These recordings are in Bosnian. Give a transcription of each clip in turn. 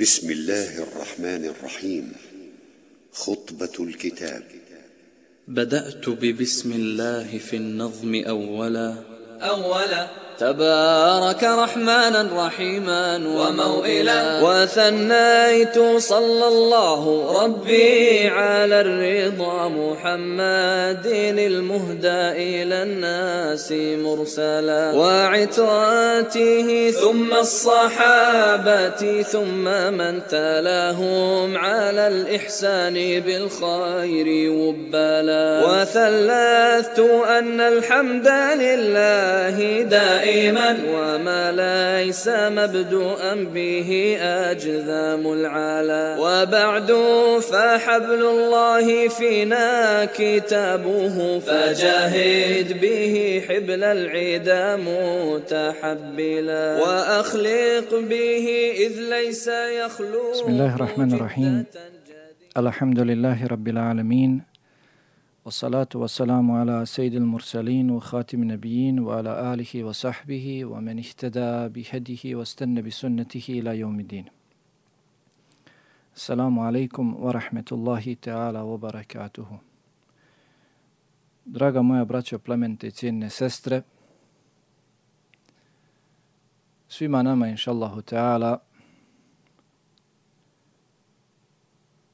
بسم الله الرحمن الرحيم. خطبة الكتاب. بدأت ببسم الله في النظم أولا. أولا تبارك رحمانا رحيما وموئلا. وثنيت صلى الله ربي على الرضا محمد المهدى إلى الناس مرسلا. وعتراته ثم الصحابة ثم من تلاهم على الإحسان بالخير وبلا. وثلثت أن الحمد لله دائما دائما وما ليس مبدوءا به أجذام العلا. وبعد فحبل الله فينا كتابه فجاهد به حبل العدا متحبلا. وأخلق به إذ ليس يخلو بسم الله الرحمن الرحيم. الحمد لله رب العالمين. والصلاة والسلام على سيد المرسلين وخاتم النبيين وعلى آله وصحبه ومن اهتدى بهديه واستنى بسنته إلى يوم الدين السلام عليكم ورحمة الله تعالى وبركاته Draga moja braćo, plemente i cijene sestre, svima nama, inša Allahu Teala,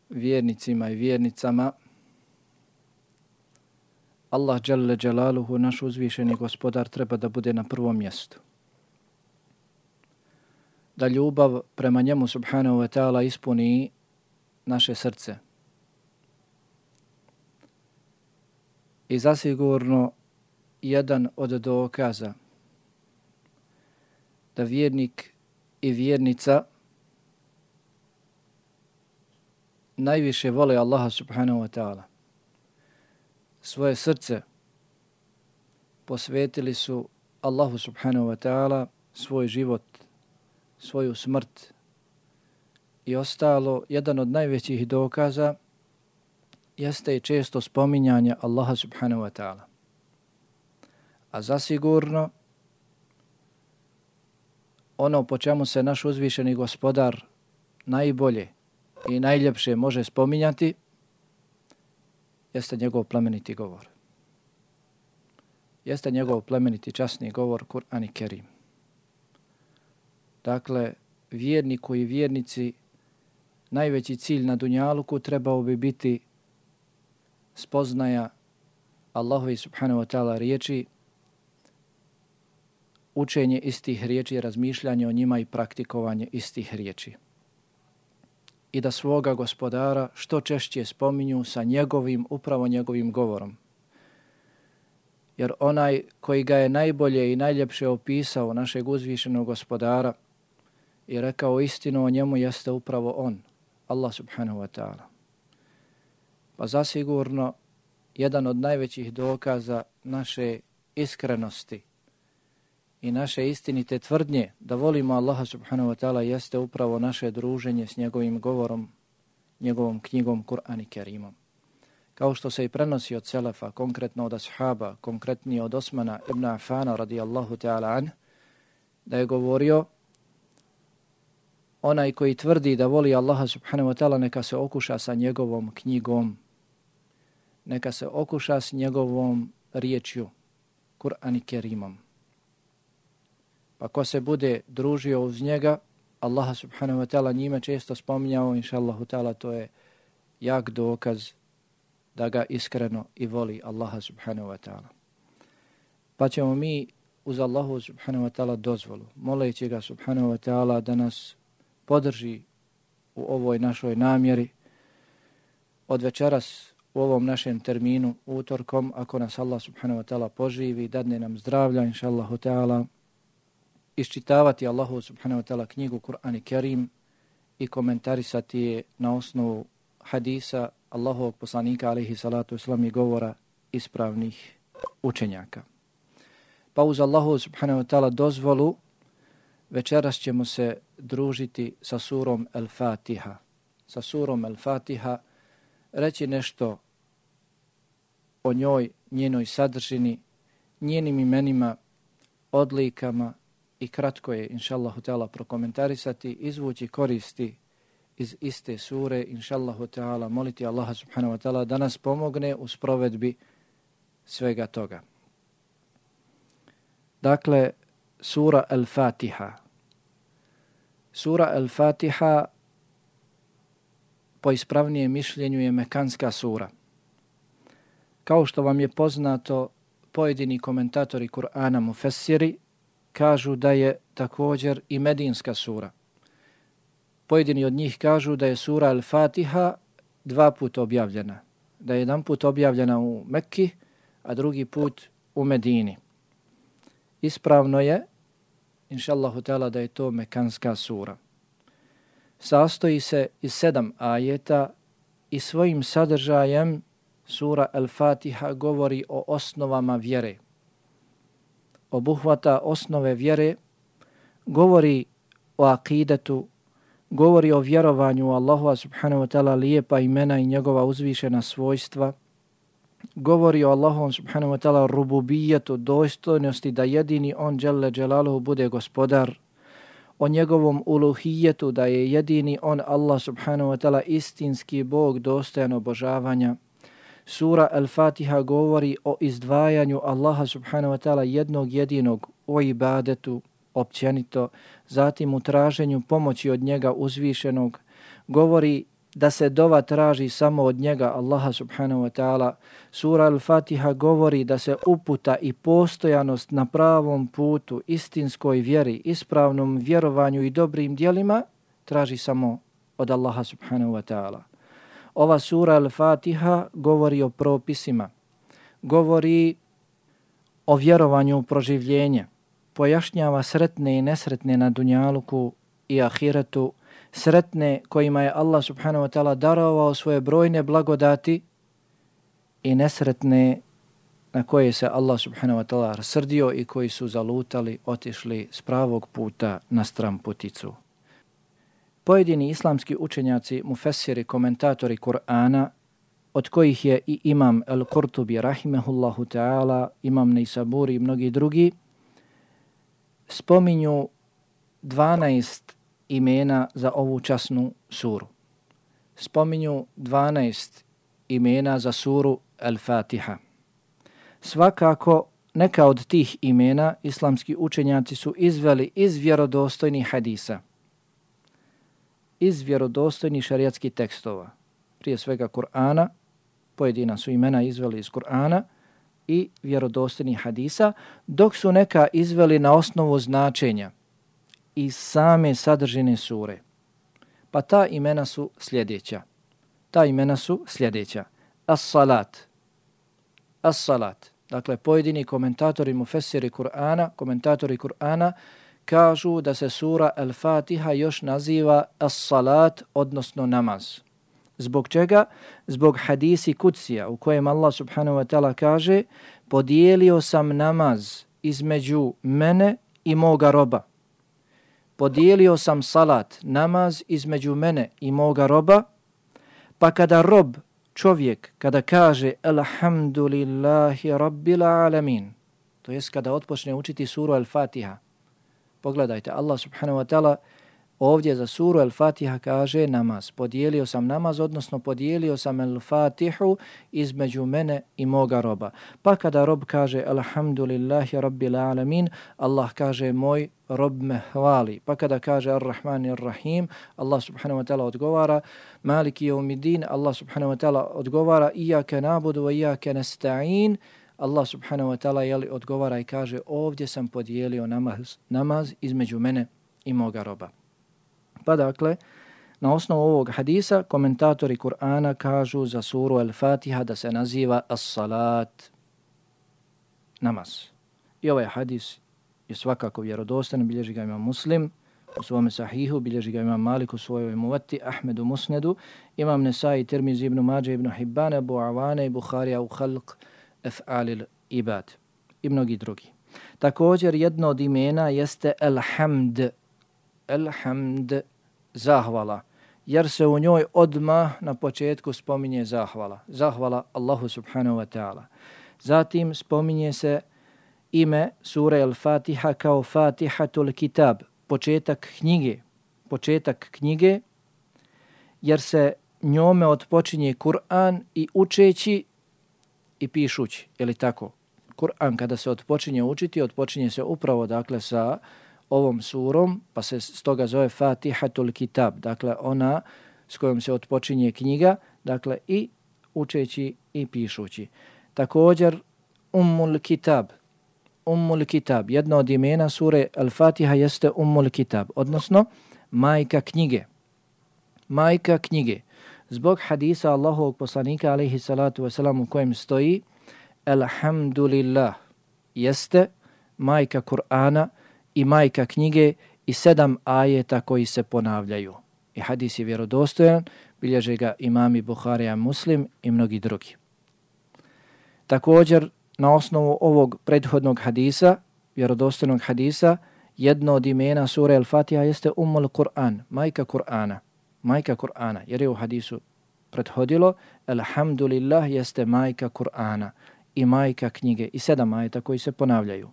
vjernicima i vjernicama, Allah Jalla Jalaluhu, naš uzvišeni gospodar, treba da bude na prvom mjestu. Da ljubav prema njemu, subhanahu wa ta'ala, ispuni naše srce. I zasigurno, jedan od dokaza da vjernik i vjernica najviše vole Allaha subhanahu wa ta'ala svoje srce posvetili su Allahu subhanahu wa ta'ala svoj život, svoju smrt i ostalo, jedan od najvećih dokaza jeste i često spominjanje Allaha subhanahu wa ta'ala. A zasigurno, ono po čemu se naš uzvišeni gospodar najbolje i najljepše može spominjati, jeste njegov plemeniti govor. Jeste njegov plemeniti časni govor Kur'an i Kerim. Dakle, vjerniku i vjernici najveći cilj na Dunjaluku trebao bi biti spoznaja Allahovi subhanahu wa ta'ala riječi, učenje istih riječi, razmišljanje o njima i praktikovanje istih riječi i da svoga gospodara što češće spominju sa njegovim, upravo njegovim govorom. Jer onaj koji ga je najbolje i najljepše opisao našeg uzvišenog gospodara i rekao istinu o njemu jeste upravo on, Allah subhanahu wa ta'ala. Pa zasigurno jedan od najvećih dokaza naše iskrenosti i naše istinite tvrdnje da volimo Allaha subhanahu wa ta'ala jeste upravo naše druženje s njegovim govorom, njegovom knjigom Kur'an i Kerimom. Kao što se i prenosi od Selefa, konkretno od ashaba, konkretnije od Osmana ibn Afana radijallahu ta'ala an, da je govorio onaj koji tvrdi da voli Allaha subhanahu wa ta'ala neka se okuša sa njegovom knjigom, neka se okuša s njegovom riječju, Kur'an i Kerimom. Pa ko se bude družio uz njega, Allah subhanahu wa ta'ala njime često spominjao, inša Allahu ta'ala, to je jak dokaz da ga iskreno i voli Allaha subhanahu wa ta'ala. Pa ćemo mi uz Allahu subhanahu wa ta'ala dozvolu, moleći ga subhanahu wa ta'ala da nas podrži u ovoj našoj namjeri od večeras u ovom našem terminu utorkom, ako nas Allah subhanahu wa ta'ala poživi, dadne nam zdravlja, inša Allahu ta'ala, iščitavati Allahu subhanahu wa ta'ala knjigu Kur'an i Kerim i komentarisati je na osnovu hadisa Allahovog poslanika alaihi salatu islam i govora ispravnih učenjaka. Pa uz Allahu subhanahu wa ta'ala dozvolu večeras ćemo se družiti sa surom El-Fatiha. Sa surom El-Fatiha reći nešto o njoj, njenoj sadržini, njenim imenima, odlikama, i kratko je, inša Allah, prokomentarisati, izvući koristi iz iste sure, inša Allahu moliti Allaha subhanahu wa ta'ala da nas pomogne u sprovedbi svega toga. Dakle, sura Al-Fatiha. Sura Al-Fatiha po ispravnijem mišljenju je mekanska sura. Kao što vam je poznato, pojedini komentatori Kur'ana Mufessiri kažu da je također i medinska sura. Pojedini od njih kažu da je sura Al-Fatiha dva puta objavljena. Da je jedan put objavljena u Mekki, a drugi put u Medini. Ispravno je, inša Allahu da je to mekanska sura. Sastoji se iz sedam ajeta i svojim sadržajem sura Al-Fatiha govori o osnovama vjere. Obuhvata osnove vjere, govori o akidetu, govori o vjerovanju u Allahu subhanahu wa ta'ala lijepa imena i njegova uzvišena svojstva, govori o Allahu subhanahu wa ta'ala rububijetu, dostojnosti da jedini on, Jelle Jalaluhu, bude gospodar, o njegovom uluhijetu, da je jedini on, Allah subhanahu wa ta'ala, istinski Bog dostojan obožavanja, Sura Al-Fatiha govori o izdvajanju Allaha subhanahu wa ta'ala jednog jedinog o ibadetu općenito, zatim u traženju pomoći od njega uzvišenog, govori da se dova traži samo od njega Allaha subhanahu wa ta'ala. Sura Al-Fatiha govori da se uputa i postojanost na pravom putu, istinskoj vjeri, ispravnom vjerovanju i dobrim dijelima traži samo od Allaha subhanahu wa ta'ala. Ova sura Al-Fatiha govori o propisima, govori o vjerovanju u proživljenje, pojašnjava sretne i nesretne na dunjaluku i ahiretu, sretne kojima je Allah subhanahu wa ta'ala darovao svoje brojne blagodati i nesretne na koje se Allah subhanahu wa ta'ala rasrdio i koji su zalutali, otišli s pravog puta na stran puticu. Pojedini islamski učenjaci, mufessiri, komentatori Kur'ana, od kojih je i imam Al-Qurtubi, rahimehullahu ta'ala, imam Nisaburi i mnogi drugi, spominju 12 imena za ovu časnu suru. Spominju 12 imena za suru Al-Fatiha. Svakako, neka od tih imena islamski učenjaci su izveli iz vjerodostojnih hadisa – iz vjerodostojnih šarijatskih tekstova. Prije svega Kur'ana, pojedina su imena izveli iz Kur'ana i vjerodostojnih hadisa, dok su neka izveli na osnovu značenja i same sadržine sure. Pa ta imena su sljedeća. Ta imena su sljedeća. As-salat. As-salat. Dakle, pojedini komentatori mufessiri Kur'ana, komentatori Kur'ana, kažu da se sura Al-Fatiha još naziva As-Salat, odnosno namaz. Zbog čega? Zbog hadisi kucija u kojem Allah subhanahu wa ta'ala kaže podijelio sam namaz između mene i moga roba. Podijelio sam salat, namaz između mene i moga roba, pa kada rob, čovjek, kada kaže Alhamdulillahi Rabbil Alamin, to jest kada otpočne učiti suru Al-Fatiha, Pogledajte, Allah subhanahu wa ta'ala ovdje za suru Al-Fatiha kaže namaz. Podijelio sam namaz, odnosno podijelio sam Al-Fatihu između mene i moga roba. Pa kada rob kaže Alhamdulillahi Rabbil Alamin, Allah kaže moj rob me hvali. Pa kada kaže Ar-Rahman Ar-Rahim, Allah subhanahu wa ta'ala odgovara Maliki Yawmiddin, Allah subhanahu wa ta'ala odgovara Iyake nabudu wa iyake nasta'in, Allah subhanahu wa ta'ala jeli odgovara i kaže ovdje sam podijelio namaz, namaz između mene i moga roba. Pa dakle, na osnovu ovog hadisa komentatori Kur'ana kažu za suru Al-Fatiha da se naziva As-Salat, namaz. I ovaj hadis je svakako vjerodostan, bilježi ga ima muslim, u svome sahihu, bilježi ga imam Malik u svojoj muvati, Ahmedu Musnedu, imam Nesai, Tirmiz ibn Mađe ibn Hibbane, Abu Avane i Bukharija u Khalq, ef'alil ibad i mnogi drugi. Također jedno od imena jeste elhamd, elhamd, zahvala, jer se u njoj odma na početku spominje zahvala, zahvala Allahu subhanahu wa ta'ala. Zatim spominje se ime sure al-Fatiha kao Fatihatul Kitab, početak knjige, početak knjige jer se njome odpočinje Kur'an i učeći i pišući, je li tako? Kur'an kada se odpočinje učiti, odpočinje se upravo dakle sa ovom surom, pa se stoga zove Fatihatul Kitab, dakle ona s kojom se odpočinje knjiga, dakle i učeći i pišući. Također Ummul Kitab, Ummul Kitab, jedno od imena sure Al-Fatiha jeste Ummul Kitab, odnosno majka knjige. Majka knjige. Zbog hadisa Allahovog poslanika alaihi salatu wasalam u kojem stoji Alhamdulillah jeste majka Kur'ana i majka knjige i sedam ajeta koji se ponavljaju. I hadis je vjerodostojan, bilježe ga imami Buharija Muslim i mnogi drugi. Također, na osnovu ovog prethodnog hadisa, vjerodostojnog hadisa, jedno od imena sura El-Fatiha jeste Ummul Kur'an, majka Kur'ana. Majka Kur'ana, jer je u hadisu prethodilo, Alhamdulillah jeste majka Kur'ana i majka knjige i sedam ajeta koji se ponavljaju.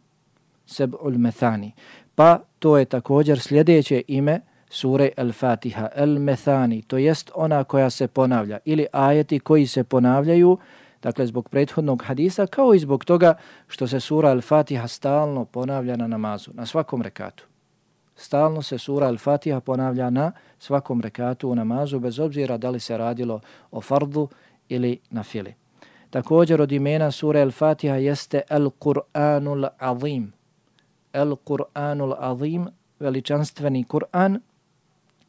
Seb'ul Methani. Pa to je također sljedeće ime sure Al-Fatiha, Al-Methani, to jest ona koja se ponavlja ili ajeti koji se ponavljaju, dakle zbog prethodnog hadisa, kao i zbog toga što se sura Al-Fatiha stalno ponavlja na namazu, na svakom rekatu. Stalno se sura Al-Fatiha ponavlja na svakom rekatu u namazu, bez obzira da li se radilo o fardu ili na fili. Također od imena sura Al-Fatiha jeste Al-Qur'anul Azim. Al-Qur'anul Azim, veličanstveni Kur'an,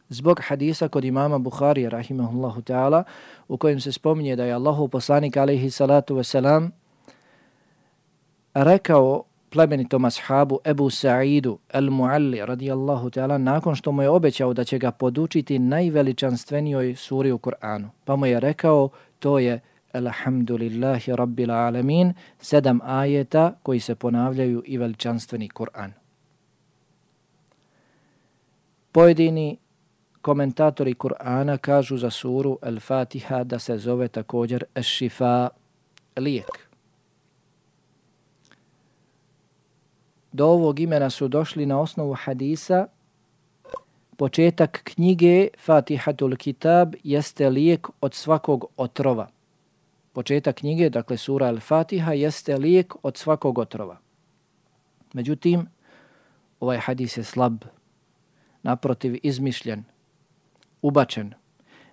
zbog hadisa kod imama Bukhari, rahimahullahu ta'ala, u kojem se spominje da je Allahu poslanik, alaihi salatu wasalam, rekao plemenitom ashabu Ebu Sa'idu al-Mualli, radijallahu ta'ala, nakon što mu je obećao da će ga podučiti najveličanstvenijoj suri u Kur'anu. Pa mu je rekao, to je Alhamdulillahi Rabbil Alamin, sedam ajeta koji se ponavljaju i veličanstveni Kur'an. Pojedini komentatori Kur'ana kažu za suru Al-Fatiha da se zove također Al-Shifa, lijek. Do ovog imena su došli na osnovu hadisa početak knjige Fatihatul Kitab jeste lijek od svakog otrova. Početak knjige, dakle sura Al-Fatiha, jeste lijek od svakog otrova. Međutim, ovaj hadis je slab, naprotiv izmišljen, ubačen.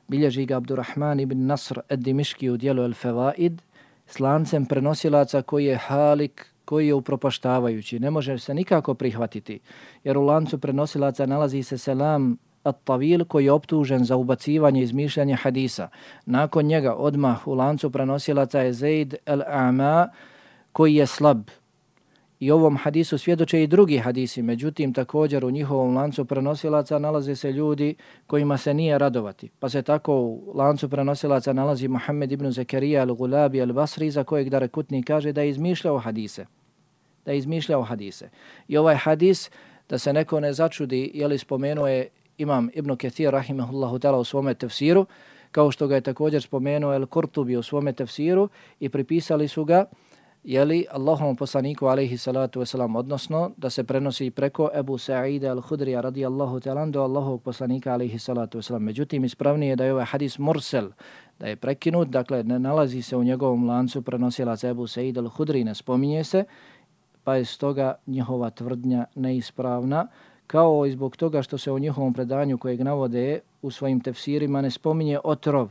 Bilježi ga Abdurrahman ibn Nasr ed-Dimiški u dijelu El-Fevaid s lancem prenosilaca koji je halik, koji je upropaštavajući. Ne može se nikako prihvatiti, jer u lancu prenosilaca nalazi se selam At-Tavil koji je optužen za ubacivanje i izmišljanje hadisa. Nakon njega odmah u lancu prenosilaca je Zaid el-A'ma koji je slab, I ovom hadisu svjedoče i drugi hadisi, međutim također u njihovom lancu prenosilaca nalaze se ljudi kojima se nije radovati. Pa se tako u lancu prenosilaca nalazi Muhammed ibn Zekerija al-Gulabi al-Basri za kojeg Darekutni kaže da je izmišljao hadise. Da je izmišljao hadise. I ovaj hadis, da se neko ne začudi, je li spomenuo je imam Ibn Kathir rahimahullahu ta'ala u svome tefsiru, kao što ga je također spomenuo El Kurtubi u svome tefsiru i pripisali su ga je li Allahom poslaniku alaihi salatu wasalam, odnosno da se prenosi preko Ebu Sa'ida al-Hudrija radijallahu ta'ala do Allahovog poslanika alaihi salatu wasalam. Međutim, ispravnije da je ovaj hadis mursel, da je prekinut, dakle ne nalazi se u njegovom lancu prenosilaca Ebu Sa'id al-Hudri, ne spominje se, pa je stoga njihova tvrdnja neispravna, kao i zbog toga što se u njihovom predanju kojeg navode u svojim tefsirima ne spominje otrov,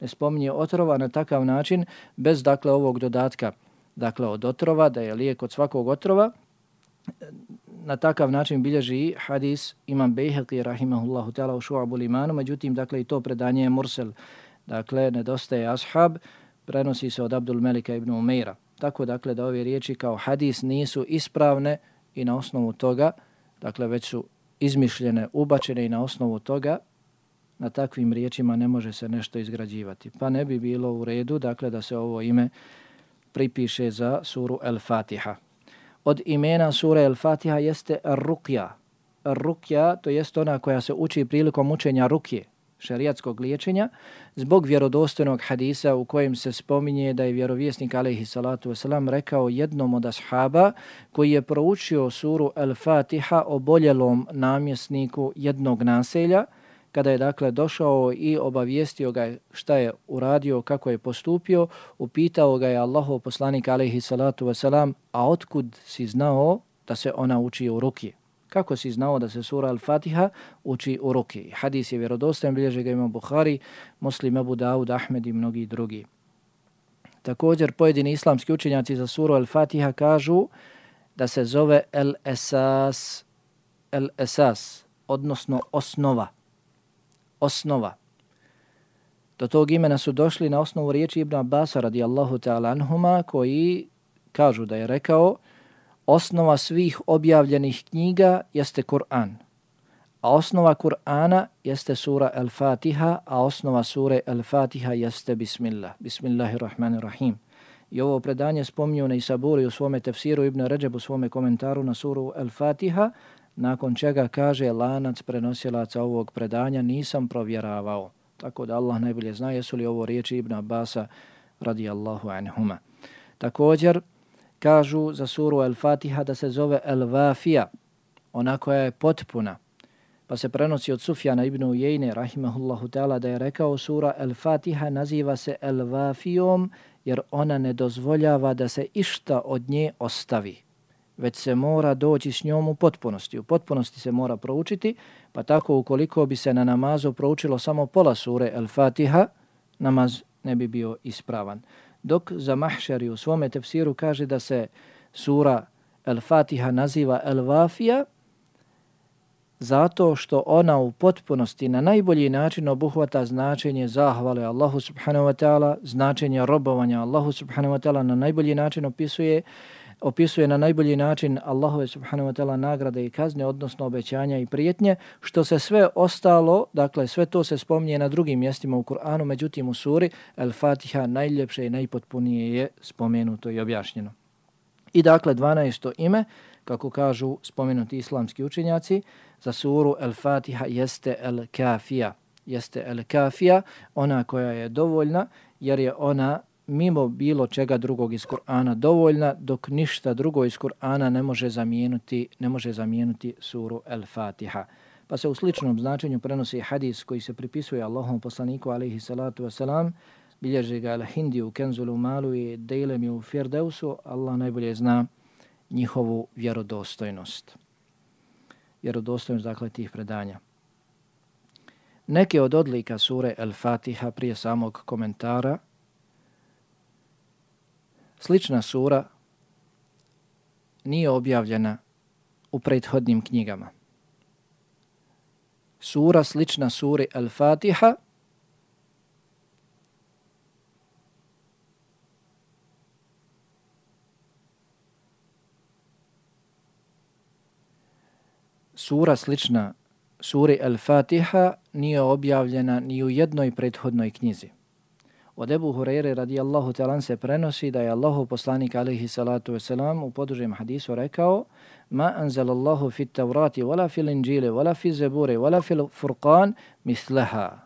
ne spominje otrova na takav način bez dakle ovog dodatka dakle od otrova, da je lijek od svakog otrova. Na takav način bilježi hadis imam Bejheqi rahimahullahu ta'ala u šu'abu limanu, međutim, dakle, i to predanje je mursel. Dakle, nedostaje ashab, prenosi se od Abdul Melika ibn Umeira. Tako, dakle, da ove riječi kao hadis nisu ispravne i na osnovu toga, dakle, već su izmišljene, ubačene i na osnovu toga, na takvim riječima ne može se nešto izgrađivati. Pa ne bi bilo u redu, dakle, da se ovo ime pripiše za suru El-Fatiha. Od imena sure El-Fatiha jeste Rukja. Rukja to jest ona koja se uči prilikom učenja rukje, šerijatskog liječenja, zbog vjerodostojnog hadisa u kojem se spominje da je vjerovjesnik alaihi salatu wasalam rekao jednom od ashaba koji je proučio suru Al-Fatiha o boljelom namjesniku jednog naselja, kada je dakle došao i obavijestio ga šta je uradio, kako je postupio, upitao ga je Allahov poslanik alaihi salatu wasalam, a otkud si znao da se ona uči u rukije? Kako si znao da se sura Al-Fatiha uči u ruki? Hadis je vjerodostajan, bilježe ga imam Bukhari, Muslim, Abu Dawud, Ahmed i mnogi drugi. Također, pojedini islamski učenjaci za suru Al-Fatiha kažu da se zove El-Esas, El-Esas, odnosno osnova. Osnova. Do tog imena su došli na osnovu riječi Ibn Abbas radijallahu ta'ala anhuma koji kažu da je rekao osnova svih objavljenih knjiga jeste Kur'an. A osnova Kur'ana jeste sura Al-Fatiha, a osnova sure Al-Fatiha jeste Bismillah. Bismillahirrahmanirrahim. I ovo predanje spominju na Isaburi u svome tefsiru Ibn Ređeb u svome komentaru na suru Al-Fatiha, nakon čega kaže lanac prenosilaca ovog predanja nisam provjeravao. Tako da Allah najbolje zna jesu li ovo riječi Ibn Abasa radijallahu anhuma. Također kažu za suru Al-Fatiha da se zove Al-Vafija, ona koja je potpuna. Pa se prenosi od Sufjana ibn Ujejne, rahimahullahu ta'ala, da je rekao sura Al-Fatiha naziva se Al-Vafijom jer ona ne dozvoljava da se išta od nje ostavi već se mora doći s njom u potpunosti. U potpunosti se mora proučiti, pa tako ukoliko bi se na namazu proučilo samo pola sure El-Fatiha, namaz ne bi bio ispravan. Dok za Mahšari u svome tefsiru kaže da se sura El-Fatiha naziva El-Vafija, zato što ona u potpunosti na najbolji način obuhvata značenje zahvale Allahu subhanahu wa ta'ala, značenje robovanja Allahu subhanahu wa ta'ala na najbolji način opisuje opisuje na najbolji način Allahove subhanahu wa ta'ala nagrade i kazne, odnosno obećanja i prijetnje, što se sve ostalo, dakle sve to se spominje na drugim mjestima u Kur'anu, međutim u suri El Fatiha najljepše i najpotpunije je spomenuto i objašnjeno. I dakle 12. ime, kako kažu spomenuti islamski učenjaci, za suru El Fatiha jeste El Kafija. Jeste El Kafija, ona koja je dovoljna, jer je ona mimo bilo čega drugog iz Kur'ana dovoljna, dok ništa drugo iz Kur'ana ne može zamijenuti, ne može zamijenuti suru El-Fatiha. Pa se u sličnom značenju prenosi hadis koji se pripisuje Allahom poslaniku alaihi salatu wasalam, bilježi ga Al-Hindi u Kenzulu Malu i Dejlemi u Firdeusu, Allah najbolje zna njihovu vjerodostojnost. Vjerodostojnost dakle tih predanja. Neke od odlika sure El-Fatiha prije samog komentara Slična sura nije objavljena u prethodnim knjigama. Sura slična suri Al-Fatiha Sura slična suri Al-Fatiha nije objavljena ni u jednoj prethodnoj knjizi. Od Ebu Hureyre radijallahu talan se prenosi da je Allahu poslanik alaihi salatu wasalam u podužem hadisu rekao Ma anzal Allahu fit tavrati wala fil inđile wala fil zebure wala fil furqan misleha.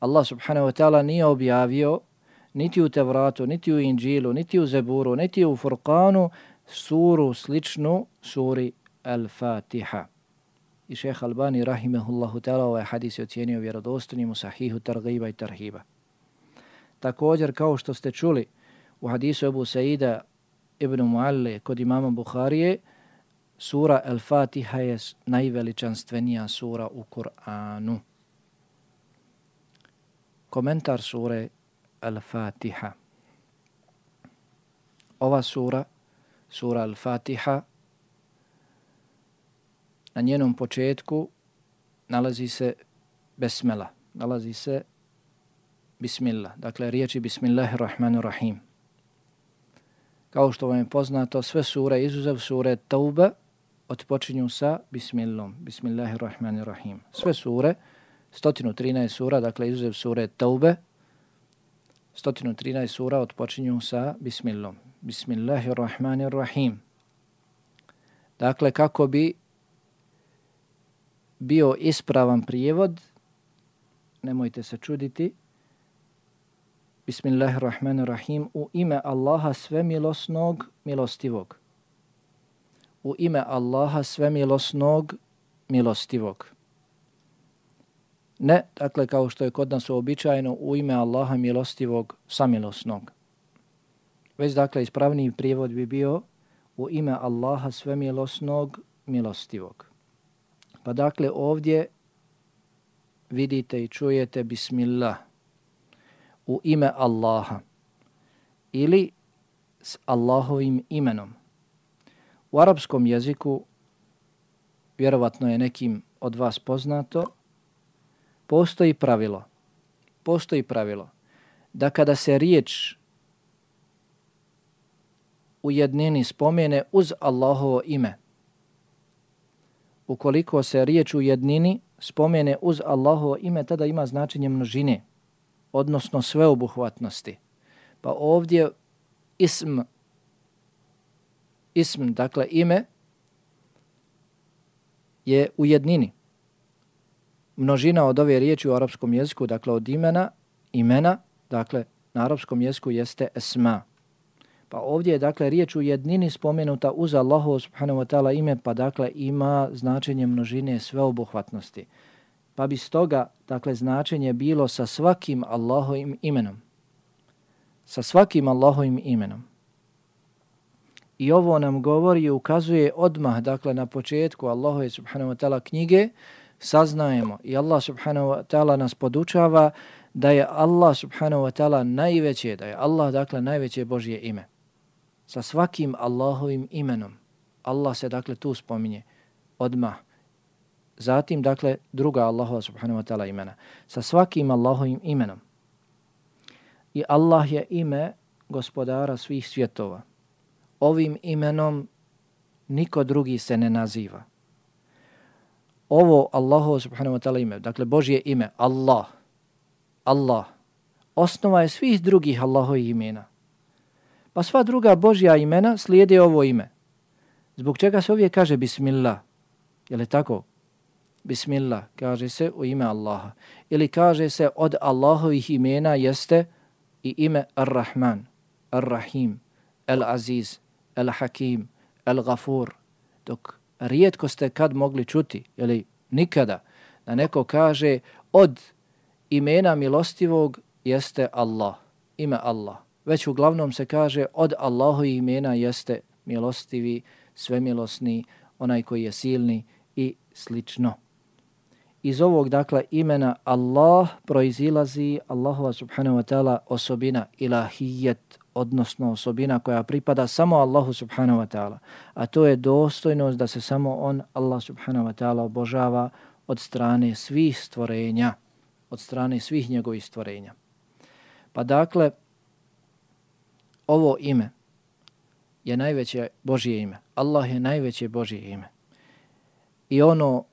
Allah subhanahu wa ta'ala nije objavio niti u Tevratu, niti u Inđilu, niti u Zeburu, niti u Furqanu suru sličnu suri Al-Fatiha. I šeha Albani rahimehullahu ta'ala ovaj hadis je ocijenio vjerodostanim u sahihu targiba i tarhiba. Također, kao što ste čuli u hadisu Ebu Saida ibn Mualle kod imama Buharije, sura El-Fatiha je najveličanstvenija sura u Kur'anu. Komentar sure El-Fatiha. Ova sura, sura El-Fatiha, na njenom početku nalazi se besmela, nalazi se Bismillah. Dakle, riječi Bismillahirrahmanirrahim. Kao što vam je poznato, sve sure, izuzev sure Tauba, otpočinju sa Bismillom. Bismillahirrahmanirrahim. Sve sure, 113 sura, dakle, izuzev sure Taube, 113 sura otpočinju sa Bismillom. Bismillahirrahmanirrahim. Dakle, kako bi bio ispravan prijevod, nemojte se čuditi, Bismillahirrahmanirrahim, u ime Allaha sve milosnog, milostivog. U ime Allaha sve milosnog, milostivog. Ne, dakle, kao što je kod nas uobičajeno u ime Allaha milostivog samilosnog. Već, dakle, ispravniji prijevod bi bio u ime Allaha svemilosnog milostivog. Pa dakle, ovdje vidite i čujete Bismillah u ime Allaha ili s Allahovim imenom. U arapskom jeziku, vjerovatno je nekim od vas poznato, postoji pravilo, postoji pravilo da kada se riječ u jednini spomene uz Allahovo ime, ukoliko se riječ u jednini spomene uz Allahovo ime, tada ima značenje množine, odnosno sveobuhvatnosti. Pa ovdje ism, ism, dakle ime, je u jednini. Množina od ove riječi u arapskom jeziku, dakle od imena, imena, dakle na arapskom jeziku jeste esma. Pa ovdje je dakle riječ u jednini spomenuta uz Allahu subhanahu wa ta'ala ime, pa dakle ima značenje množine sveobuhvatnosti. Pa bi stoga dakle značenje bilo sa svakim Allahovim imenom. Sa svakim Allahovim imenom. I ovo nam govori i ukazuje odmah, dakle na početku Allahove subhanahu wa ta'ala knjige, saznajemo i Allah subhanahu wa ta'ala nas podučava da je Allah subhanahu wa ta'ala najveće, da je Allah dakle najveće Božje ime sa svakim Allahovim imenom. Allah se dakle tu spominje odmah. Zatim dakle druga Allahova subhanahu wa ta'ala imena. Sa svakim Allahovim imenom. I Allah je ime gospodara svih svjetova. Ovim imenom niko drugi se ne naziva. Ovo Allahovo subhanahu wa ta'ala ime, dakle Božje ime, Allah, Allah, osnova je svih drugih Allahovih imena. Pa sva druga Božja imena slijede ovo ime. Zbog čega se ovdje kaže Bismillah? Je li tako? Bismillah kaže se u ime Allaha. Ili kaže se od Allahovih imena jeste i ime Ar-Rahman, Ar-Rahim, Al-Aziz, Al-Hakim, Al-Ghafur. Dok rijetko ste kad mogli čuti, ili nikada, da neko kaže od imena milostivog jeste Allah, ime Allah već uglavnom se kaže od Allahu imena jeste milostivi, svemilosni, onaj koji je silni i slično. Iz ovog dakle imena Allah proizilazi Allahova subhanahu wa ta'ala osobina ilahijet, odnosno osobina koja pripada samo Allahu subhanahu wa ta'ala. A to je dostojnost da se samo on, Allah subhanahu wa ta'ala, obožava od strane svih stvorenja, od strane svih njegovih stvorenja. Pa dakle, ovo ime je najveće Božje ime. Allah je najveće Božje ime. I ono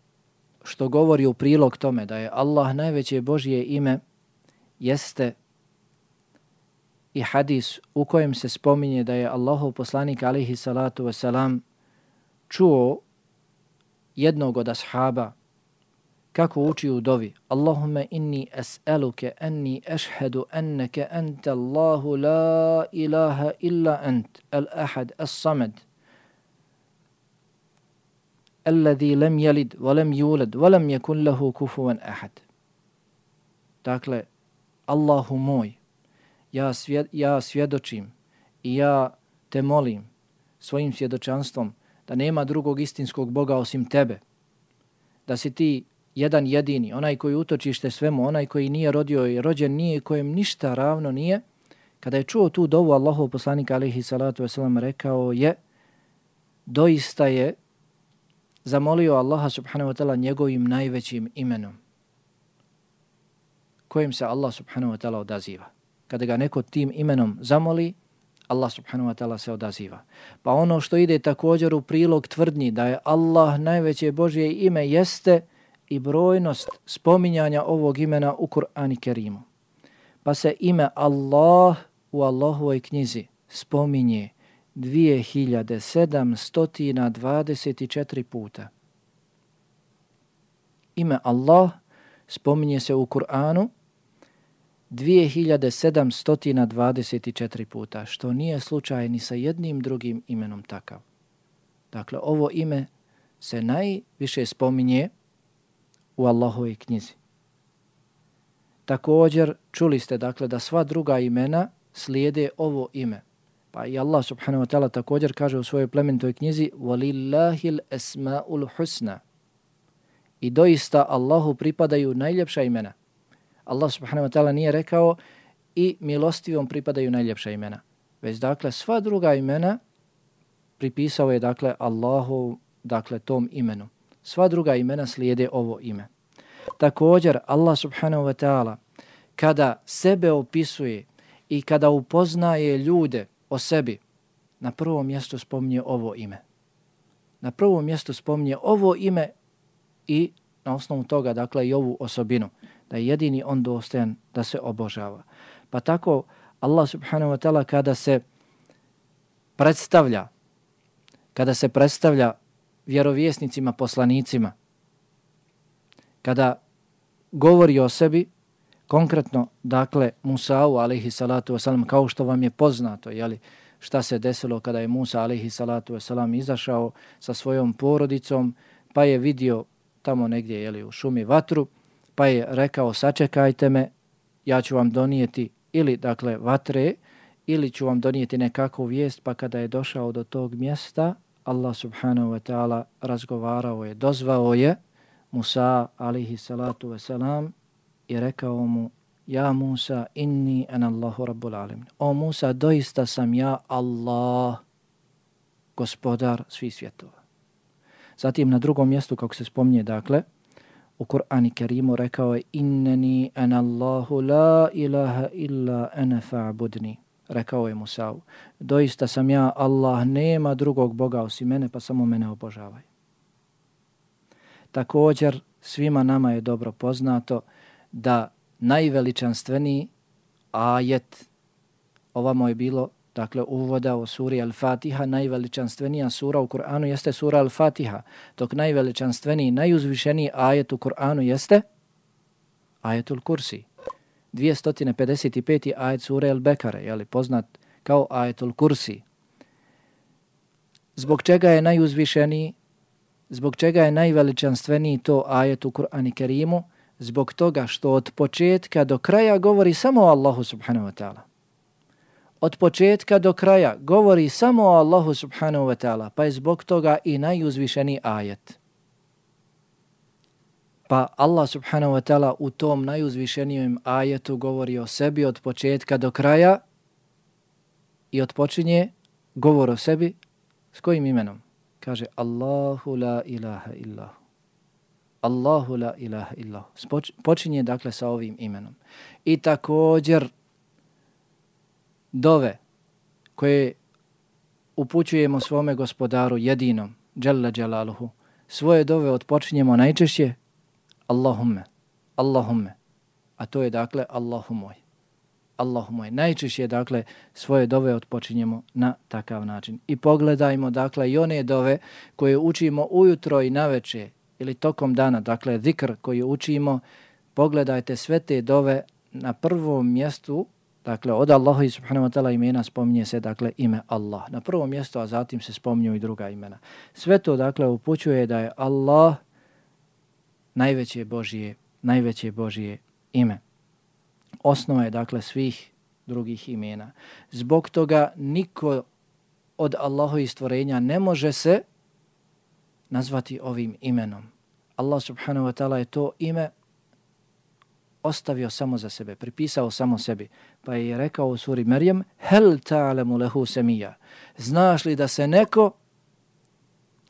što govori u prilog tome da je Allah najveće Božje ime jeste i hadis u kojem se spominje da je Allahov poslanik alihi salatu wasalam čuo jednog od ashaba kako uči u dovi Allahumma inni es'eluke anni ešhedu enneke ente Allahu la ilaha illa ent al-ahad as-samad alladhi lam yalid wa lam yulad wa lam yakun lahu kufuwan ahad. Dakle Allahu moj ja svjed, ja svjedočim i ja te molim svojim svjedočanstvom da nema drugog istinskog Boga osim tebe. Da si ti jedan jedini, onaj koji utočište svemu, onaj koji nije rodio i rođen nije, kojem ništa ravno nije, kada je čuo tu dovu Allahov poslanika alihi salatu wasalam rekao je, doista je zamolio Allaha subhanahu wa ta'ala njegovim najvećim imenom, kojim se Allah subhanahu wa ta'ala odaziva. Kada ga neko tim imenom zamoli, Allah subhanahu wa ta'ala se odaziva. Pa ono što ide također u prilog tvrdnji da je Allah najveće Božje ime jeste i brojnost spominjanja ovog imena u Kur'ani Kerimu. Pa se ime Allah u Allahovoj knjizi spominje 2724 puta. Ime Allah spominje se u Kur'anu 2724 puta, što nije slučaj ni sa jednim drugim imenom takav. Dakle, ovo ime se najviše spominje u Allahovoj knjizi. Također, čuli ste dakle da sva druga imena slijede ovo ime. Pa i Allah subhanahu wa ta'ala također kaže u svojoj plemenitoj knjizi وَلِلَّهِ الْأَسْمَاءُ الْحُسْنَ I doista Allahu pripadaju najljepša imena. Allah subhanahu wa ta'ala nije rekao i milostivom pripadaju najljepša imena. Već dakle sva druga imena pripisao je dakle Allahu dakle tom imenu. Sva druga imena slijede ovo ime. Također Allah subhanahu wa ta'ala kada sebe opisuje i kada upoznaje ljude o sebi, na prvom mjestu spominje ovo ime. Na prvom mjestu spominje ovo ime i na osnovu toga, dakle, i ovu osobinu, da je jedini on dostojan da se obožava. Pa tako Allah subhanahu wa ta'ala kada se predstavlja, kada se predstavlja vjerovjesnicima, poslanicima, kada govori o sebi, konkretno, dakle, Musa'u, alaihi salatu wasalam, kao što vam je poznato, jeli, šta se desilo kada je Musa, alaihi salatu wasalam, izašao sa svojom porodicom, pa je vidio tamo negdje, jeli, u šumi vatru, pa je rekao, sačekajte me, ja ću vam donijeti ili, dakle, vatre, ili ću vam donijeti nekakvu vijest, pa kada je došao do tog mjesta, Allah subhanahu wa ta'ala razgovarao je, dozvao je Musa, alaihi salatu wasalam, i rekao mu, ja Musa, inni en Allahu rabbul Alamin. O Musa, doista sam ja Allah, gospodar svih svjetova. Zatim na drugom mjestu, kako se spomnije, dakle, u Kur'ani Kerimu rekao je, inneni en Allahu la ilaha illa ene fa'budni. Rekao je Musa, doista sam ja Allah, nema drugog Boga osim mene, pa samo mene obožavaj. Također, svima nama je dobro poznato, da najveličanstveniji ajet, ovamo je bilo dakle uvoda u suri Al-Fatiha, najveličanstvenija sura u Kur'anu jeste sura Al-Fatiha, dok najveličanstveniji, najuzvišeniji ajet u Kur'anu jeste ajetul Kursi. 255. ajet sura Al-Bekare, jeli, poznat kao ajetul Kursi. Zbog čega je najuzvišeniji, zbog čega je najveličanstveniji to ajet u Kur'ani Kerimu, zbog toga što od početka do kraja govori samo o Allahu subhanahu wa ta'ala. Od početka do kraja govori samo o Allahu subhanahu wa ta'ala, pa je zbog toga i najuzvišeni ajet. Pa Allah subhanahu wa ta'ala u tom najuzvišenijem ajetu govori o sebi od početka do kraja i odpočinje govor o sebi s kojim imenom? Kaže Allahu la ilaha illahu. Allahu la ilaha illa. Počinje dakle sa ovim imenom. I također dove koje upućujemo svome gospodaru jedinom, Jalla Jalaluhu, svoje dove odpočinjemo najčešće Allahumme, Allahumme, a to je dakle Allahu moj. Allahu moj. Najčešće dakle svoje dove odpočinjemo na takav način. I pogledajmo dakle i one dove koje učimo ujutro i naveče ili tokom dana, dakle zikr koji učimo, pogledajte sve te dove na prvom mjestu, dakle od Allaha i subhanahu wa ta'ala imena spominje se dakle ime Allah. Na prvom mjestu, a zatim se spominju i druga imena. Sve to dakle upućuje da je Allah najveće Božije, najveće Božije ime. Osnova je dakle svih drugih imena. Zbog toga niko od Allahovih stvorenja ne može se nazvati ovim imenom. Allah subhanahu wa ta'ala je to ime ostavio samo za sebe, pripisao samo sebi. Pa je rekao u suri Merjem, hel ta'alamu lehu semija. Znaš li da se neko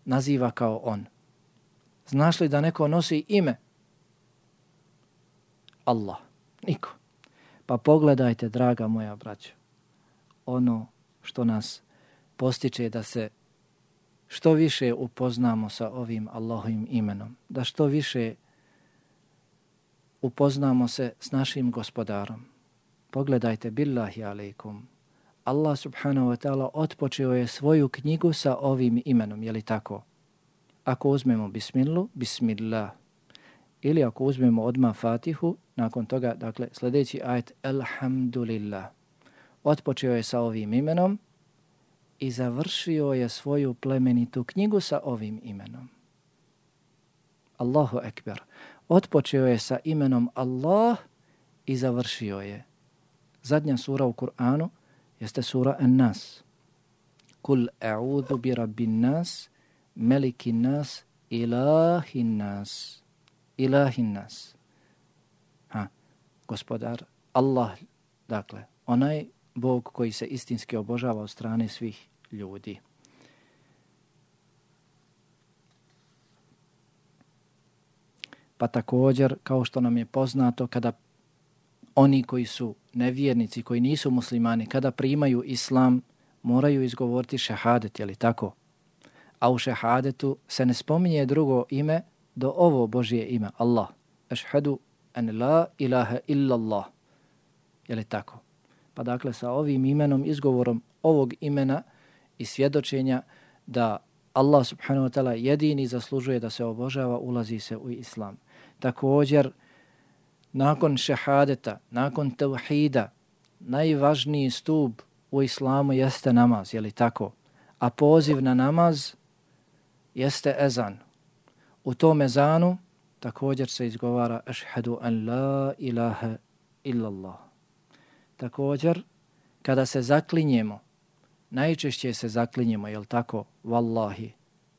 naziva kao on? Znaš li da neko nosi ime? Allah. Niko. Pa pogledajte, draga moja braća, ono što nas postiče da se što više upoznamo sa ovim Allahovim imenom, da što više upoznamo se s našim gospodarom. Pogledajte, billahi alaikum, Allah subhanahu wa ta'ala otpočeo je svoju knjigu sa ovim imenom, je li tako? Ako uzmemo bismillu, bismillah. Ili ako uzmemo odmah fatihu, nakon toga, dakle, sljedeći ajet, alhamdulillah. Otpočeo je sa ovim imenom, i završio je svoju plemenitu knjigu sa ovim imenom. Allahu ekber. Otpočeo je sa imenom Allah i završio je. Zadnja sura u Kur'anu jeste sura An-Nas. Kul e'udhu bi rabbin nas, melikin nas, ilahin nas. Ilahin nas. Ha, gospodar, Allah, dakle, onaj Bog koji se istinski obožava od strane svih ljudi. Pa također, kao što nam je poznato, kada oni koji su nevjernici, koji nisu muslimani, kada primaju islam, moraju izgovoriti šehadet, je li tako? A u šehadetu se ne spominje drugo ime do ovo Božje ime, Allah. Ešhedu en la ilaha illa Allah. Je li tako? Pa dakle, sa ovim imenom, izgovorom ovog imena i svjedočenja da Allah subhanahu wa ta'ala jedini zaslužuje da se obožava, ulazi se u islam. Također, nakon šehadeta, nakon tevhida, najvažniji stup u islamu jeste namaz, je li tako? A poziv na namaz jeste ezan. U tom ezanu također se izgovara ašhadu an la ilaha illallah. Također, kada se zaklinjemo, najčešće se zaklinjemo, jel tako? Wallahi,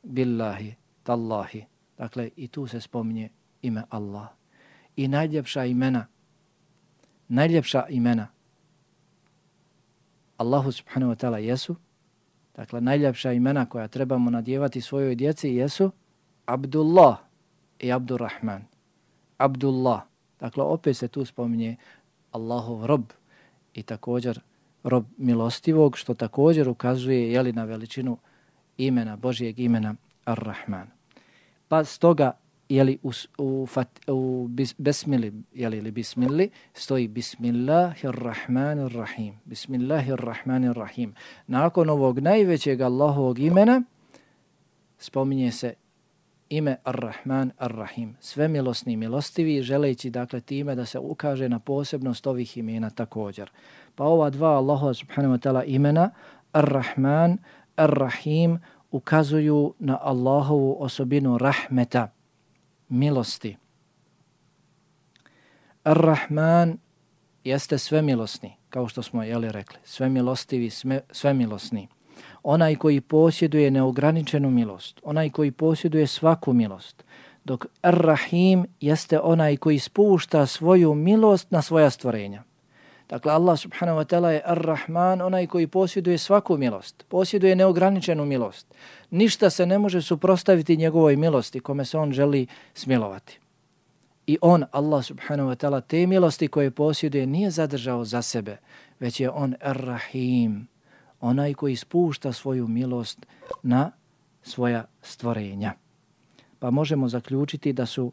billahi, tallahi. Dakle, i tu se spominje ime Allah. I najljepša imena, najljepša imena Allahu subhanahu wa ta'ala jesu, dakle, najljepša imena koja trebamo nadjevati svojoj djeci jesu Abdullah i Abdurrahman. Abdullah. Dakle, opet se tu spominje Allahov rob i također rob milostivog, što također ukazuje jeli, na veličinu imena, Božijeg imena Ar-Rahman. Pa stoga jeli, u, u, fat, u bis, besmili, jeli, ili bismili, stoji Bismillahirrahmanirrahim. Bismillahirrahmanirrahim. Nakon ovog najvećeg Allahovog imena spominje se ime Ar-Rahman Ar-Rahim. Sve milosni milostivi, želeći dakle time da se ukaže na posebnost ovih imena također. Pa ova dva Allaha subhanahu wa ta'ala imena Ar-Rahman Ar-Rahim ukazuju na Allahovu osobinu rahmeta, milosti. Ar-Rahman jeste svemilosni, kao što smo jeli rekli, svemilostivi, sve, svemilosni onaj koji posjeduje neograničenu milost, onaj koji posjeduje svaku milost, dok Ar-Rahim jeste onaj koji spušta svoju milost na svoja stvorenja. Dakle, Allah subhanahu wa ta'ala je Ar-Rahman, onaj koji posjeduje svaku milost, posjeduje neograničenu milost. Ništa se ne može suprostaviti njegovoj milosti kome se on želi smilovati. I on, Allah subhanahu wa ta'ala, te milosti koje posjeduje nije zadržao za sebe, već je on Ar-Rahim, onaj koji spušta svoju milost na svoja stvorenja. Pa možemo zaključiti da su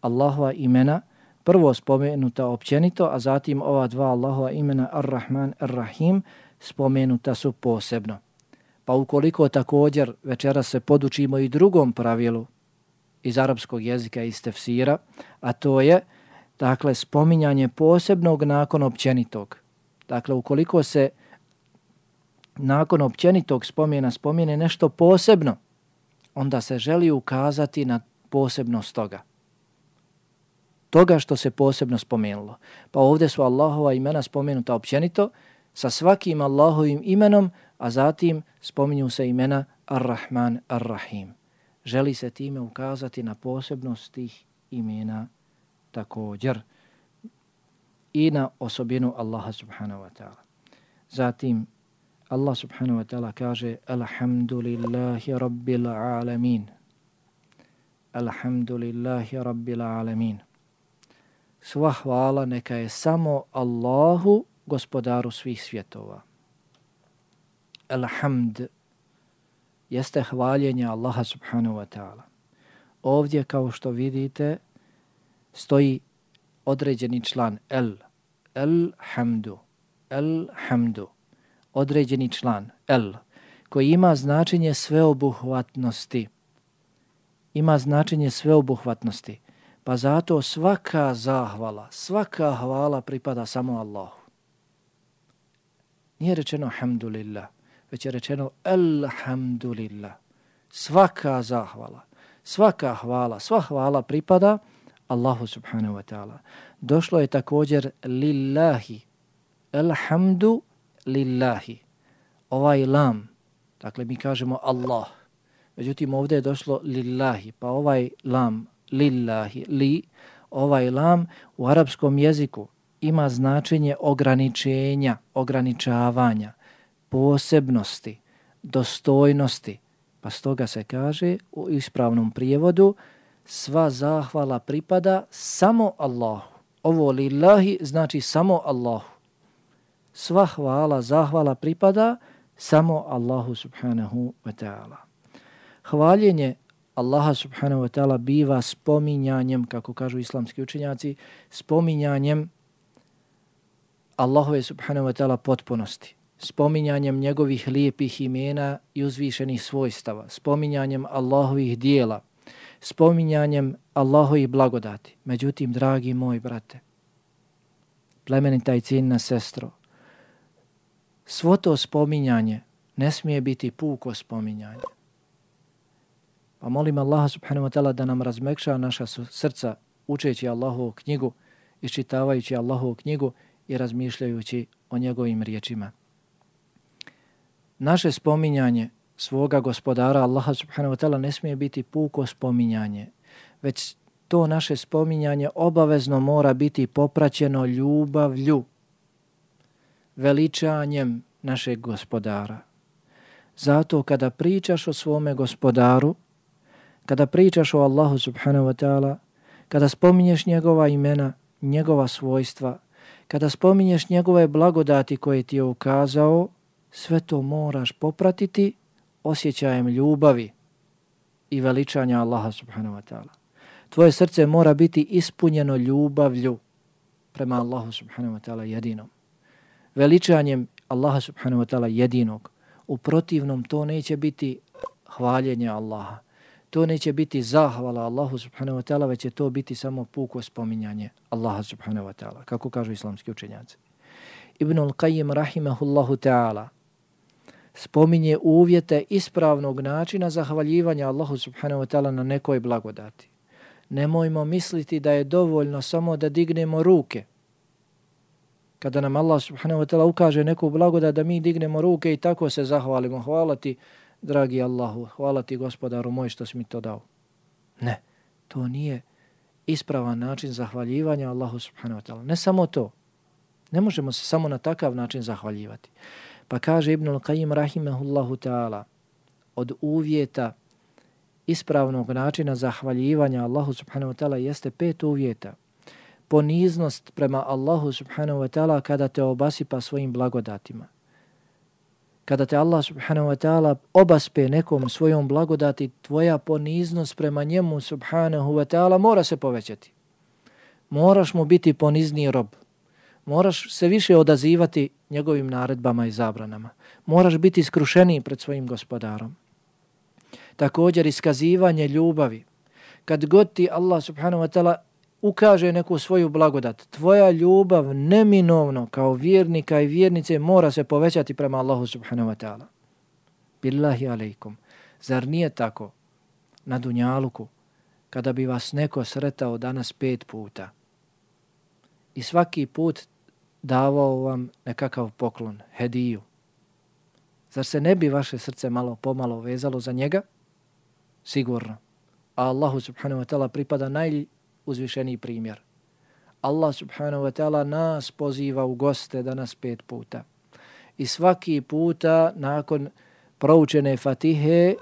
Allahova imena prvo spomenuta općenito, a zatim ova dva Allahova imena Ar-Rahman, Ar-Rahim spomenuta su posebno. Pa ukoliko također večera se podučimo i drugom pravilu iz arapskog jezika iz tefsira, a to je dakle spominjanje posebnog nakon općenitog. Dakle, ukoliko se nakon općenitog spomena spomene nešto posebno, onda se želi ukazati na posebnost toga. Toga što se posebno spomenulo. Pa ovdje su Allahova imena spomenuta općenito sa svakim Allahovim imenom, a zatim spominju se imena Ar-Rahman, Ar-Rahim. Želi se time ukazati na posebnost tih imena također i na osobinu Allaha subhanahu wa ta'ala. Zatim Allah subhanahu wa ta'ala kaže Alhamdulillahi rabbil alamin. Alhamdulillahi rabbil alamin. Sva hvala neka je samo Allahu, gospodaru svih svjetova. Alhamd jeste hvaljenje Allaha subhanahu wa ta'ala. Ovdje, kao što vidite, stoji određeni član El. El hamdu. El hamdu određeni član, el, koji ima značenje sveobuhvatnosti. Ima značenje sveobuhvatnosti. Pa zato svaka zahvala, svaka hvala pripada samo Allahu. Nije rečeno hamdulillah, već je rečeno elhamdulillah. Svaka zahvala, svaka hvala, sva hvala pripada Allahu subhanahu wa ta'ala. Došlo je također lillahi, alhamdu lillahi. Ovaj lam, dakle mi kažemo Allah, međutim ovdje je došlo lillahi, pa ovaj lam, lillahi, li, ovaj lam u arapskom jeziku ima značenje ograničenja, ograničavanja, posebnosti, dostojnosti. Pa stoga se kaže u ispravnom prijevodu sva zahvala pripada samo Allahu. Ovo lillahi znači samo Allahu. Sva hvala, zahvala pripada samo Allahu subhanahu wa ta'ala. Hvaljenje Allaha subhanahu wa ta'ala biva spominjanjem, kako kažu islamski učenjaci, spominjanjem Allahove subhanahu wa ta'ala potpunosti, spominjanjem njegovih lijepih imena i uzvišenih svojstava, spominjanjem Allahovih dijela, spominjanjem Allahovih blagodati. Međutim, dragi moj brate, plemenita i cijenina sestro, svo to spominjanje ne smije biti puko spominjanje. Pa molim Allaha subhanahu wa ta'ala da nam razmekša naša srca učeći Allahovu knjigu, iščitavajući Allahovu knjigu i razmišljajući o njegovim riječima. Naše spominjanje svoga gospodara Allaha subhanahu wa ta'ala ne smije biti puko spominjanje, već to naše spominjanje obavezno mora biti popraćeno ljubavlju, veličanjem našeg gospodara. Zato kada pričaš o svome gospodaru, kada pričaš o Allahu subhanahu wa ta'ala, kada spominješ njegova imena, njegova svojstva, kada spominješ njegove blagodati koje ti je ukazao, sve to moraš popratiti osjećajem ljubavi i veličanja Allaha subhanahu wa ta'ala. Tvoje srce mora biti ispunjeno ljubavlju prema Allahu subhanahu wa ta'ala jedinom. Veličanjem Allaha subhanahu wa ta'ala jedinog. U protivnom to neće biti hvaljenje Allaha. To neće biti zahvala Allahu subhanahu wa ta'ala, već će to biti samo puko spominjanje Allaha subhanahu wa ta'ala, kako kažu islamski učenjaci. Ibnul Qayyim rahimahullahu ta'ala spominje uvjete ispravnog načina zahvaljivanja Allahu subhanahu wa ta'ala na nekoj blagodati. Nemojmo misliti da je dovoljno samo da dignemo ruke. Kada nam Allah subhanahu wa ta'ala ukaže neku blagodat da mi dignemo ruke i tako se zahvalimo. Hvala ti, dragi Allahu, hvala ti gospodaru moj što si mi to dao. Ne, to nije ispravan način zahvaljivanja Allahu subhanahu wa ta'ala. Ne samo to. Ne možemo se samo na takav način zahvaljivati. Pa kaže Ibn al-Qayyim rahimahullahu ta'ala od uvjeta ispravnog načina zahvaljivanja Allahu subhanahu wa ta'ala jeste pet uvjeta. Poniznost prema Allahu subhanahu wa ta'ala kada te obasipa svojim blagodatima. Kada te Allah subhanahu wa ta'ala obaspe nekom svojom blagodati, tvoja poniznost prema njemu subhanahu wa ta'ala mora se povećati. Moraš mu biti ponizni rob moraš se više odazivati njegovim naredbama i zabranama. Moraš biti skrušeniji pred svojim gospodarom. Također iskazivanje ljubavi. Kad god ti Allah subhanahu wa ta'ala ukaže neku svoju blagodat, tvoja ljubav neminovno kao vjernika i vjernice mora se povećati prema Allahu subhanahu wa ta'ala. Billahi alaikum. Zar nije tako na Dunjaluku kada bi vas neko sretao danas pet puta i svaki put davao vam nekakav poklon, hediju. Zar se ne bi vaše srce malo pomalo vezalo za njega? Sigurno. A Allahu subhanahu wa ta'ala pripada uzvišeni primjer. Allah subhanahu wa ta'ala nas poziva u goste danas pet puta. I svaki puta nakon proučene fatihe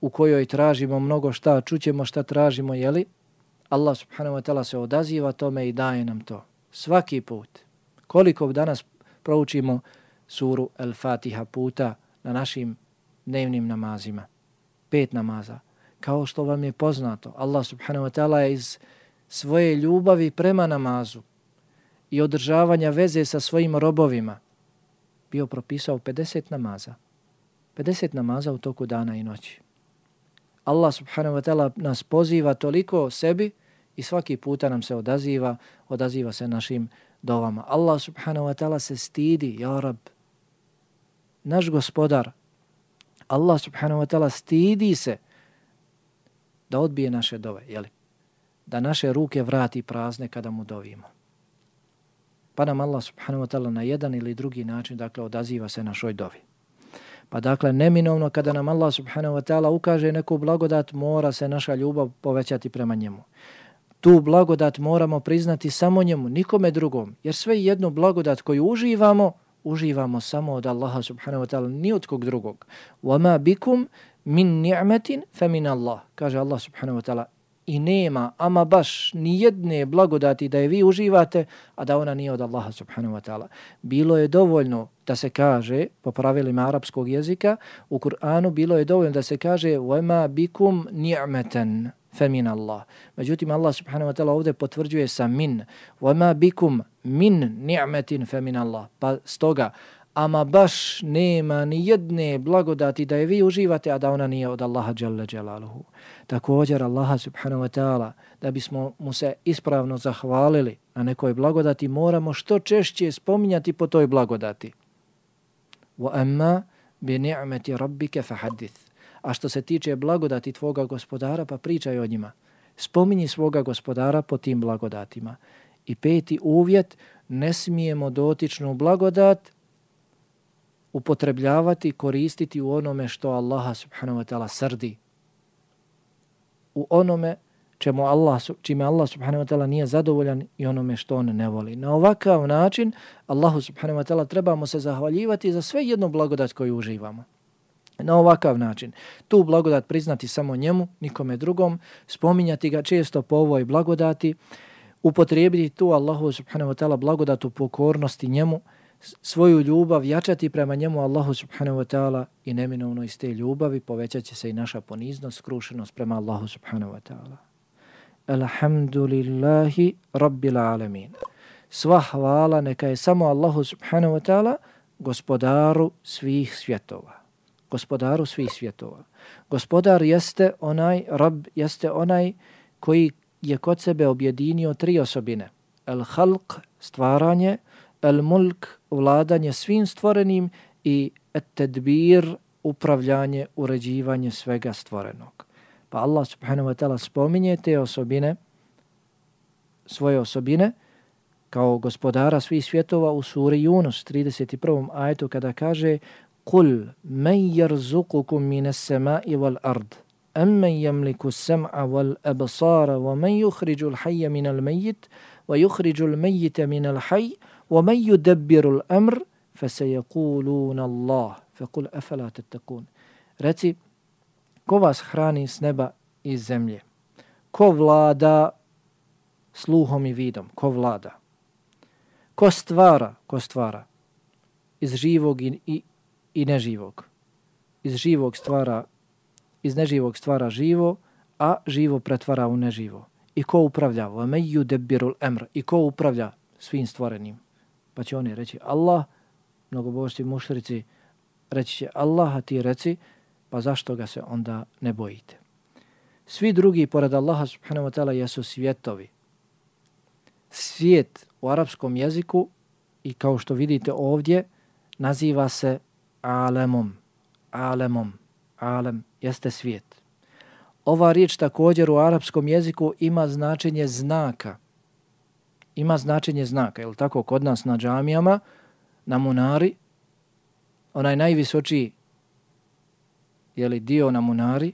u kojoj tražimo mnogo šta, čućemo šta tražimo, jeli? Allah subhanahu wa ta'ala se odaziva tome i daje nam to svaki put. Koliko danas proučimo suru El-Fatiha puta na našim dnevnim namazima? Pet namaza. Kao što vam je poznato, Allah subhanahu wa ta'ala je iz svoje ljubavi prema namazu i održavanja veze sa svojim robovima bio propisao 50 namaza. 50 namaza u toku dana i noći. Allah subhanahu wa ta'ala nas poziva toliko sebi i svaki puta nam se odaziva, odaziva se našim dovama. Allah subhanahu wa ta'ala se stidi, ja rab, naš gospodar, Allah subhanahu wa ta'ala stidi se da odbije naše dove, jeli? da naše ruke vrati prazne kada mu dovimo. Pa nam Allah subhanahu wa ta'ala na jedan ili drugi način dakle odaziva se našoj dovi. Pa dakle, neminovno kada nam Allah subhanahu wa ta'ala ukaže neku blagodat, mora se naša ljubav povećati prema njemu. Tu blagodat moramo priznati samo njemu, nikome drugom. Jer sve jednu blagodat koju uživamo, uživamo samo od Allaha subhanahu wa ta'ala, ni od kog drugog. وَمَا بِكُمْ مِنْ نِعْمَةٍ فَمِنَ اللَّهِ Kaže Allah subhanahu wa ta'ala, i nema ama baš ni jedne blagodati da je vi uživate, a da ona nije od Allaha subhanahu wa ta'ala. Bilo je dovoljno da se kaže, po pravilima arapskog jezika, u Kur'anu bilo je dovoljno da se kaže وَمَا بِكُمْ نِعْمَةً فَمِنَ اللَّهِ Međutim, Allah subhanahu wa ta'ala ovdje potvrđuje sa min وَمَا min ni'metin fe min Allah. Pa stoga, ama baš nema ni jedne blagodati da je vi uživate, a da ona nije od Allaha Jalla Jalaluhu. Također, Allaha subhanahu wa ta'ala, da bismo mu se ispravno zahvalili na nekoj blagodati, moramo što češće spominjati po toj blagodati. Wa amma bi ni'meti rabbike fa hadith. A što se tiče blagodati tvoga gospodara, pa pričaj o njima. Spominji svoga gospodara po tim blagodatima. I peti uvjet, ne smijemo dotičnu blagodat upotrebljavati, koristiti u onome što Allaha subhanahu wa ta'ala srdi. U onome čemu Allah, čime Allah subhanahu wa ta'ala nije zadovoljan i onome što on ne voli. Na ovakav način Allahu subhanahu wa ta'ala trebamo se zahvaljivati za sve jednu blagodat koju uživamo. Na ovakav način. Tu blagodat priznati samo njemu, nikome drugom, spominjati ga često po ovoj blagodati, upotrijebiti tu Allahu subhanahu wa ta'ala blagodatu pokornosti njemu, svoju ljubav jačati prema njemu Allahu subhanahu wa ta'ala i neminovno iz te ljubavi povećat će se i naša poniznost, skrušenost prema Allahu subhanahu wa ta'ala. Alhamdulillahi rabbil alamin. Sva hvala neka je samo Allahu subhanahu wa ta'ala gospodaru svih svjetova. Gospodaru svih svjetova. Gospodar jeste onaj, Rab jeste onaj koji je kod sebe objedinio tri osobine. El halq, stvaranje, el mulk, vladanje svim stvorenim i et tedbir, upravljanje, uređivanje svega stvorenog. Pa Allah subhanahu wa ta'ala spominje te osobine, svoje osobine, kao gospodara svih svjetova u suri Yunus 31. ajetu kada kaže Kul men jerzukukum mine semai wal ard, emmen jemliku sem'a wal absara, wa men yuhriđu l'hajja minal mejit, wa yuhriđu l'mejite minal hajj, ومن يدبر الأمر فسيقولون الله فقل أفلا تتقون Reci, ko vas hrani s neba i zemlje? Ko vlada sluhom i vidom? Ko vlada? Ko stvara? Ko stvara? Iz živog i, i, i neživog. Iz živog stvara, iz neživog stvara živo, a živo pretvara u neživo. I ko upravlja? Vameju debirul emr. I ko upravlja svim stvorenim? Pa će oni reći Allah, mnogobožci mušrici, reći će Allah, a ti reci, pa zašto ga se onda ne bojite? Svi drugi, pored Allaha subhanahu wa ta'ala, jesu svjetovi. Svijet u arapskom jeziku, i kao što vidite ovdje, naziva se alemom. Alemom. Alem jeste svijet. Ova riječ također u arapskom jeziku ima značenje znaka ima značenje znaka, je tako, kod nas na džamijama, na munari, onaj najvisočiji, je li dio na munari,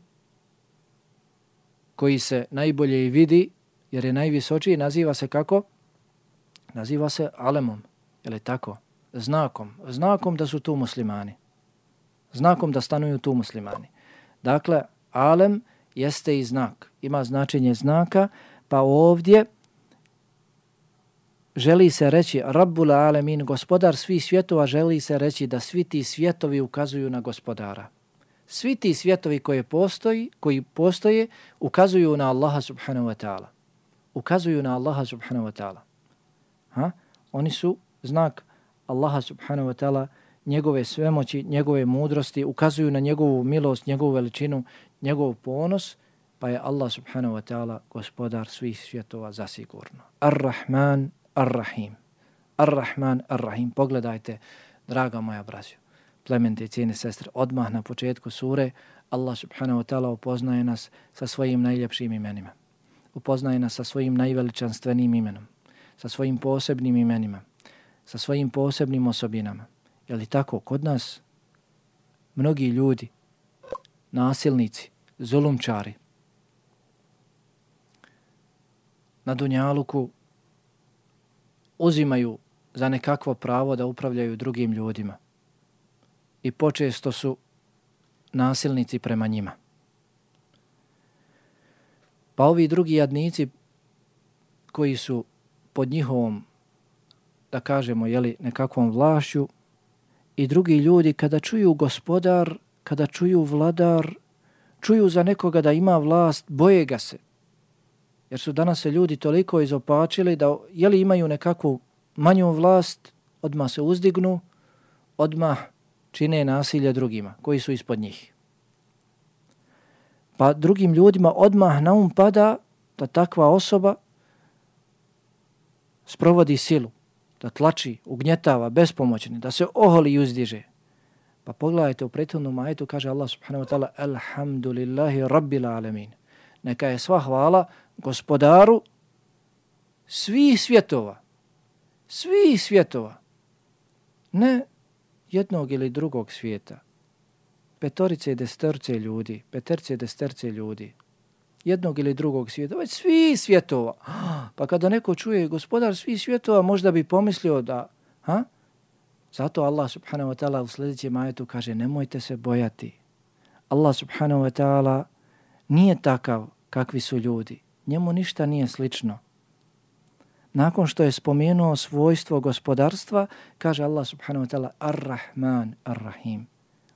koji se najbolje i vidi, jer je najvisočiji, naziva se kako? Naziva se alemom, je li tako? Znakom, znakom da su tu muslimani. Znakom da stanuju tu muslimani. Dakle, alem jeste i znak, ima značenje znaka, pa ovdje, želi se reći Rabbul Alemin, gospodar svih svjetova, želi se reći da svi ti svjetovi ukazuju na gospodara. Svi ti svjetovi koji postoji, koji postoje ukazuju na Allaha subhanahu wa ta'ala. Ukazuju na Allaha subhanahu wa ta'ala. Ha? Oni su znak Allaha subhanahu wa ta'ala, njegove svemoći, njegove mudrosti, ukazuju na njegovu milost, njegovu veličinu, njegov ponos, pa je Allah subhanahu wa ta'ala gospodar svih svjetova zasigurno. Ar-Rahman, Ar-Rahim. Ar-Rahman, Ar-Rahim. Pogledajte, draga moja braćo, plemente i cijene sestre, odmah na početku sure Allah subhanahu wa ta'ala upoznaje nas sa svojim najljepšim imenima. upoznaje nas sa svojim najveličanstvenim imenom, sa svojim posebnim imenima, sa svojim posebnim osobinama. Je li tako? Kod nas mnogi ljudi, nasilnici, zulumčari, na Dunjaluku uzimaju za nekakvo pravo da upravljaju drugim ljudima i počesto su nasilnici prema njima. Pa ovi drugi jadnici koji su pod njihovom, da kažemo, jeli, nekakvom vlašću i drugi ljudi kada čuju gospodar, kada čuju vladar, čuju za nekoga da ima vlast, boje ga se. Jer su danas se ljudi toliko izopačili da jeli imaju nekakvu manju vlast, odma se uzdignu, odma čine nasilje drugima koji su ispod njih. Pa drugim ljudima odmah na um pada da takva osoba sprovodi silu, da tlači, ugnjetava, bespomoćni, da se oholi i uzdiže. Pa pogledajte u prethodnom majetu, kaže Allah subhanahu wa ta'ala, Alhamdulillahi rabbil alamin. Neka je sva hvala gospodaru svih svjetova. Svih svjetova. Ne jednog ili drugog svijeta. Petorice i desterce ljudi, peterce i desterce ljudi, jednog ili drugog svijeta, već svi svjetova. Pa kada neko čuje gospodar svi svjetova, možda bi pomislio da, ha? Zato Allah subhanahu wa ta'ala u sljedećem ajetu kaže nemojte se bojati. Allah subhanahu wa ta'ala nije takav kakvi su ljudi. Njemu ništa nije slično. Nakon što je spomenuo svojstvo gospodarstva, kaže Allah subhanahu wa ta'ala Ar-Rahman, Ar-Rahim.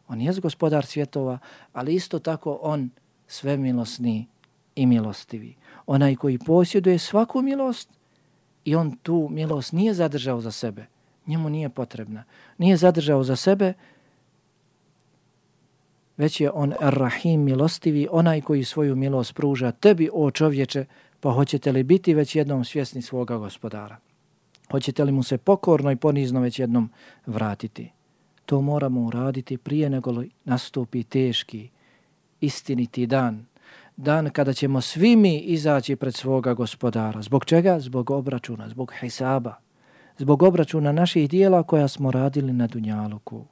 On je gospodar svjetova, ali isto tako on sve milosni i milostivi. Onaj koji posjeduje svaku milost i on tu milost nije zadržao za sebe. Njemu nije potrebna. Nije zadržao za sebe, već je on rahim milostivi, onaj koji svoju milost pruža tebi, o čovječe, pa hoćete li biti već jednom svjesni svoga gospodara? Hoćete li mu se pokorno i ponizno već jednom vratiti? To moramo uraditi prije nego li nastupi teški, istiniti dan. Dan kada ćemo svi mi izaći pred svoga gospodara. Zbog čega? Zbog obračuna, zbog hisaba, Zbog obračuna naših dijela koja smo radili na Dunjaluku.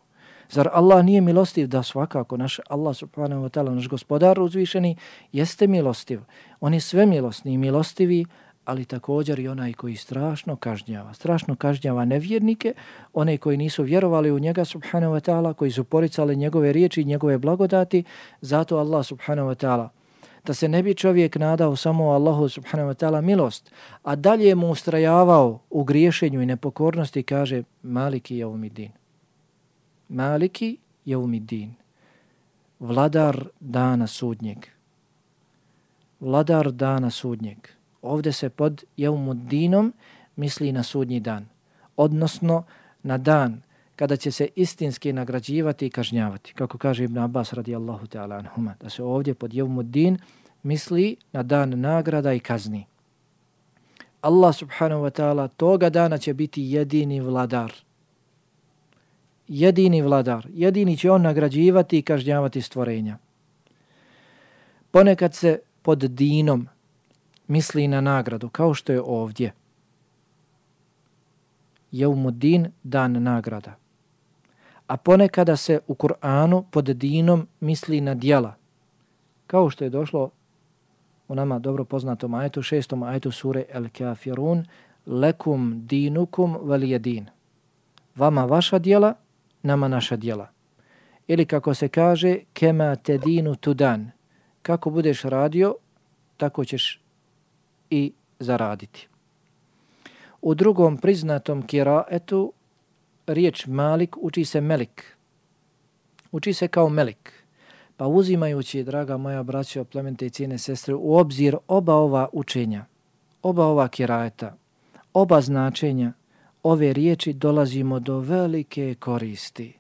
Zar Allah nije milostiv da svakako naš Allah subhanahu wa ta'ala, naš gospodar uzvišeni, jeste milostiv. On je sve milostni i milostivi, ali također i onaj koji strašno kažnjava. Strašno kažnjava nevjernike, one koji nisu vjerovali u njega subhanahu wa ta'ala, koji su poricali njegove riječi i njegove blagodati, zato Allah subhanahu wa ta'ala da se ne bi čovjek nadao samo Allahu subhanahu wa ta'ala milost, a dalje mu ustrajavao u griješenju i nepokornosti, kaže Maliki jaumidin. Maliki jaumidin. Vladar dana sudnjeg. Vladar dana sudnjeg. Ovdje se pod jaumudinom misli na sudnji dan. Odnosno na dan kada će se istinski nagrađivati i kažnjavati. Kako kaže Ibn Abbas radijallahu ta'ala anhuma. Da se ovdje pod Jevmuddin misli na dan nagrada i kazni. Allah subhanahu wa ta'ala toga dana će biti jedini vladar jedini vladar, jedini će on nagrađivati i kažnjavati stvorenja. Ponekad se pod dinom misli na nagradu, kao što je ovdje. Jeumuddin, dan nagrada. A ponekada se u Kur'anu pod dinom misli na dijela, kao što je došlo u nama dobro poznatom ajetu, šestom ajetu sure El Kafirun, lekum dinukum valijedin. Vama vaša dijela, nama naša djela. Ili kako se kaže, kema tedinu tudan. Kako budeš radio, tako ćeš i zaraditi. U drugom priznatom kiraetu riječ malik uči se melik. Uči se kao melik. Pa uzimajući, draga moja braća, plemente i cijene sestre, u obzir oba ova učenja, oba ova kirajeta, oba značenja, ove riječi dolazimo do velike koristi.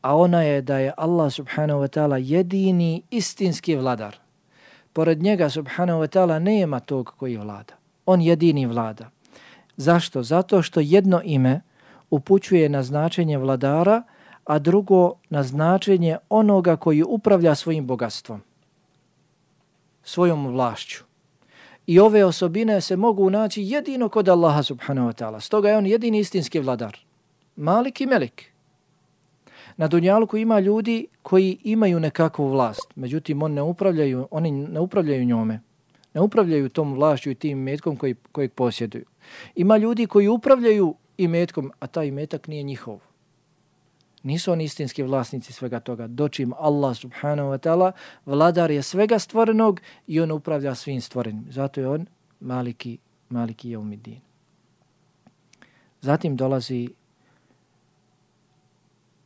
A ona je da je Allah subhanahu wa ta'ala jedini istinski vladar. Pored njega subhanahu wa ta'ala nema tog koji vlada. On jedini vlada. Zašto? Zato što jedno ime upućuje na značenje vladara, a drugo na značenje onoga koji upravlja svojim bogatstvom, svojom vlašću. I ove osobine se mogu naći jedino kod Allaha subhanahu wa ta'ala. Stoga je on jedini istinski vladar. Malik i Melik. Na Dunjalku ima ljudi koji imaju nekakvu vlast, međutim on ne upravljaju, oni ne upravljaju njome. Ne upravljaju tom vlašću i tim metkom koji, kojeg posjeduju. Ima ljudi koji upravljaju i metkom, a taj metak nije njihov. Nisu oni istinski vlasnici svega toga. Dočim Allah subhanahu wa ta'ala, vladar je svega stvorenog i on upravlja svim stvorenim. Zato je on maliki, maliki je umidin. Zatim dolazi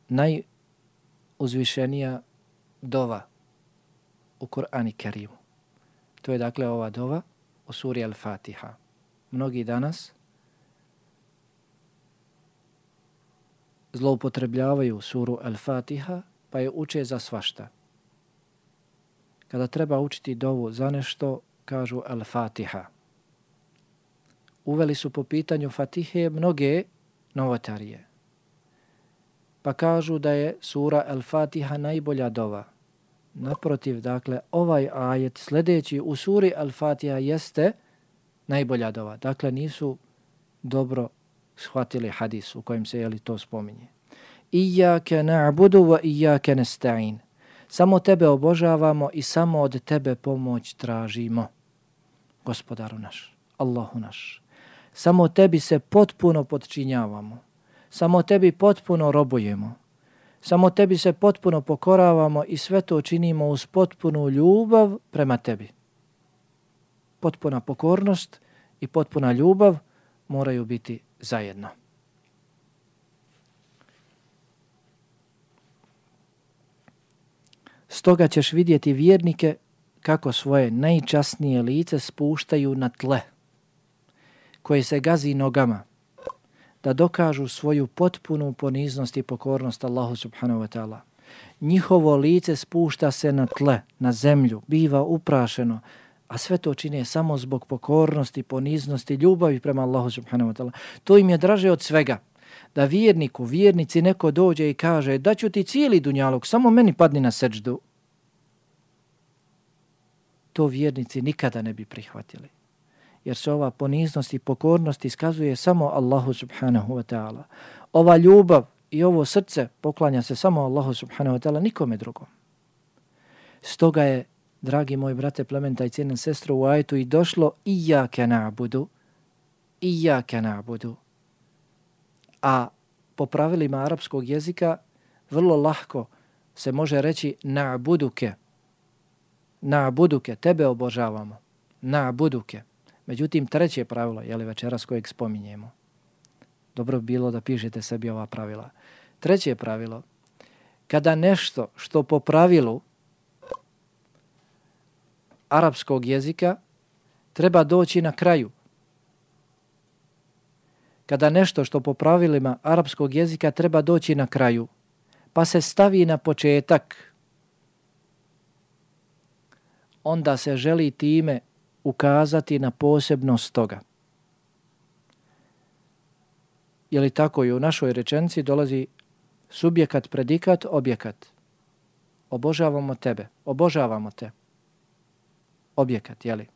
najuzvišenija dova u Kur'ani Kerimu. To je dakle ova dova u suri Al-Fatiha. Mnogi danas zloupotrebljavaju suru Al-Fatiha pa je uče za svašta. Kada treba učiti dovu za nešto, kažu Al-Fatiha. Uveli su po pitanju Fatihe mnoge novotarije. Pa kažu da je sura Al-Fatiha najbolja dova. Naprotiv, dakle, ovaj ajet sljedeći u suri Al-Fatiha jeste najbolja dova. Dakle, nisu dobro shvatili hadis u kojem se jeli to spominje. Iyake na'budu wa iyake nesta'in. Samo tebe obožavamo i samo od tebe pomoć tražimo. Gospodaru naš, Allahu naš. Samo tebi se potpuno podčinjavamo. Samo tebi potpuno robujemo. Samo tebi se potpuno pokoravamo i sve to činimo uz potpunu ljubav prema tebi. Potpuna pokornost i potpuna ljubav moraju biti zajedno. Stoga ćeš vidjeti vjernike kako svoje najčasnije lice spuštaju na tle, koje se gazi nogama, da dokažu svoju potpunu poniznost i pokornost Allahu subhanahu wa ta'ala. Njihovo lice spušta se na tle, na zemlju, biva uprašeno, a sve to čine samo zbog pokornosti, poniznosti, ljubavi prema Allahu subhanahu wa ta'ala. To im je draže od svega. Da vjerniku, vjernici neko dođe i kaže da ću ti cijeli dunjalog, samo meni padni na seđdu. To vjernici nikada ne bi prihvatili. Jer se ova poniznost i pokornost iskazuje samo Allahu subhanahu wa ta'ala. Ova ljubav i ovo srce poklanja se samo Allahu subhanahu wa ta'ala, nikome drugom. Stoga je dragi moji brate plementa i cijene sestro, u ajetu i došlo i ja ke na'budu, i ja ke na'budu. A po pravilima arapskog jezika vrlo lahko se može reći na'buduke, na'buduke, tebe obožavamo, na'buduke. Međutim, treće pravilo, je li večeras kojeg spominjemo, dobro bilo da pišete sebi ova pravila. Treće pravilo, kada nešto što po pravilu arapskog jezika treba doći na kraju. Kada nešto što po pravilima arapskog jezika treba doći na kraju, pa se stavi na početak, onda se želi time ukazati na posebnost toga. Je li tako i u našoj rečenci dolazi subjekat, predikat, objekat. Obožavamo tebe, obožavamo te objekat, jeli?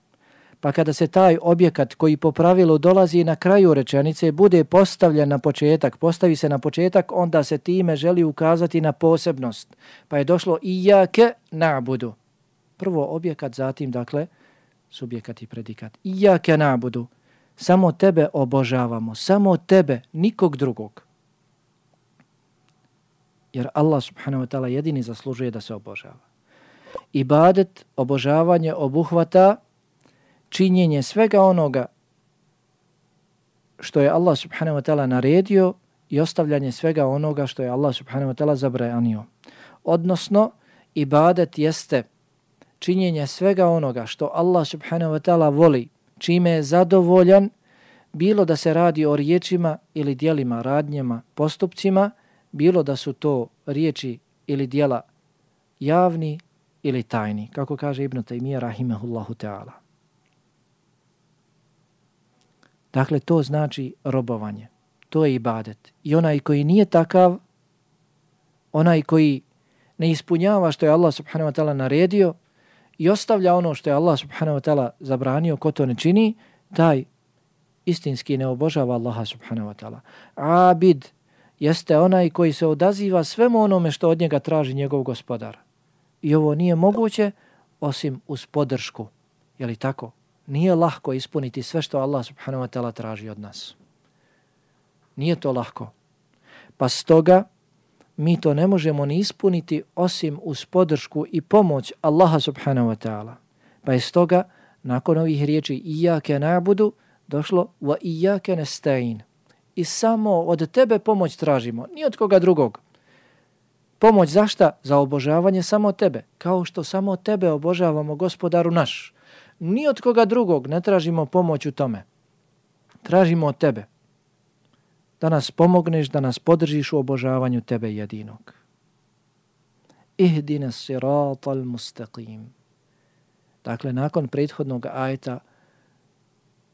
Pa kada se taj objekat koji po pravilu dolazi na kraju rečenice bude postavljen na početak, postavi se na početak, onda se time želi ukazati na posebnost. Pa je došlo i jake nabudu. Prvo objekat, zatim dakle subjekat i predikat. I jake nabudu. Samo tebe obožavamo, samo tebe, nikog drugog. Jer Allah subhanahu wa ta'ala jedini zaslužuje da se obožava ibadet, obožavanje obuhvata činjenje svega onoga što je Allah subhanahu wa ta'ala naredio i ostavljanje svega onoga što je Allah subhanahu wa ta'ala zabranio. Odnosno, ibadet jeste činjenje svega onoga što Allah subhanahu wa ta'ala voli, čime je zadovoljan, bilo da se radi o riječima ili dijelima, radnjama, postupcima, bilo da su to riječi ili dijela javni ili tajni, kako kaže Ibn Taymiyyah rahimahullahu ta'ala. Dakle, to znači robovanje. To je ibadet. I onaj koji nije takav, onaj koji ne ispunjava što je Allah subhanahu wa ta'ala naredio i ostavlja ono što je Allah subhanahu wa ta'ala zabranio, ko to ne čini, taj istinski ne obožava Allaha subhanahu wa ta'ala. Abid jeste onaj koji se odaziva svemu onome što od njega traži njegov gospodar. I ovo nije moguće osim uz podršku. Je li tako? Nije lahko ispuniti sve što Allah subhanahu wa ta'ala traži od nas. Nije to lahko. Pa stoga mi to ne možemo ni ispuniti osim uz podršku i pomoć Allaha subhanahu wa ta'ala. Pa je stoga nakon ovih riječi ijake nabudu došlo wa ijake nestain. I samo od tebe pomoć tražimo, ni od koga drugog. Pomoć zašta? Za obožavanje samo tebe. Kao što samo tebe obožavamo gospodaru naš. Ni od koga drugog ne tražimo pomoć u tome. Tražimo od tebe da nas pomogneš, da nas podržiš u obožavanju tebe jedinog. Ihdina siratal mustaqim. Dakle, nakon prethodnog ajeta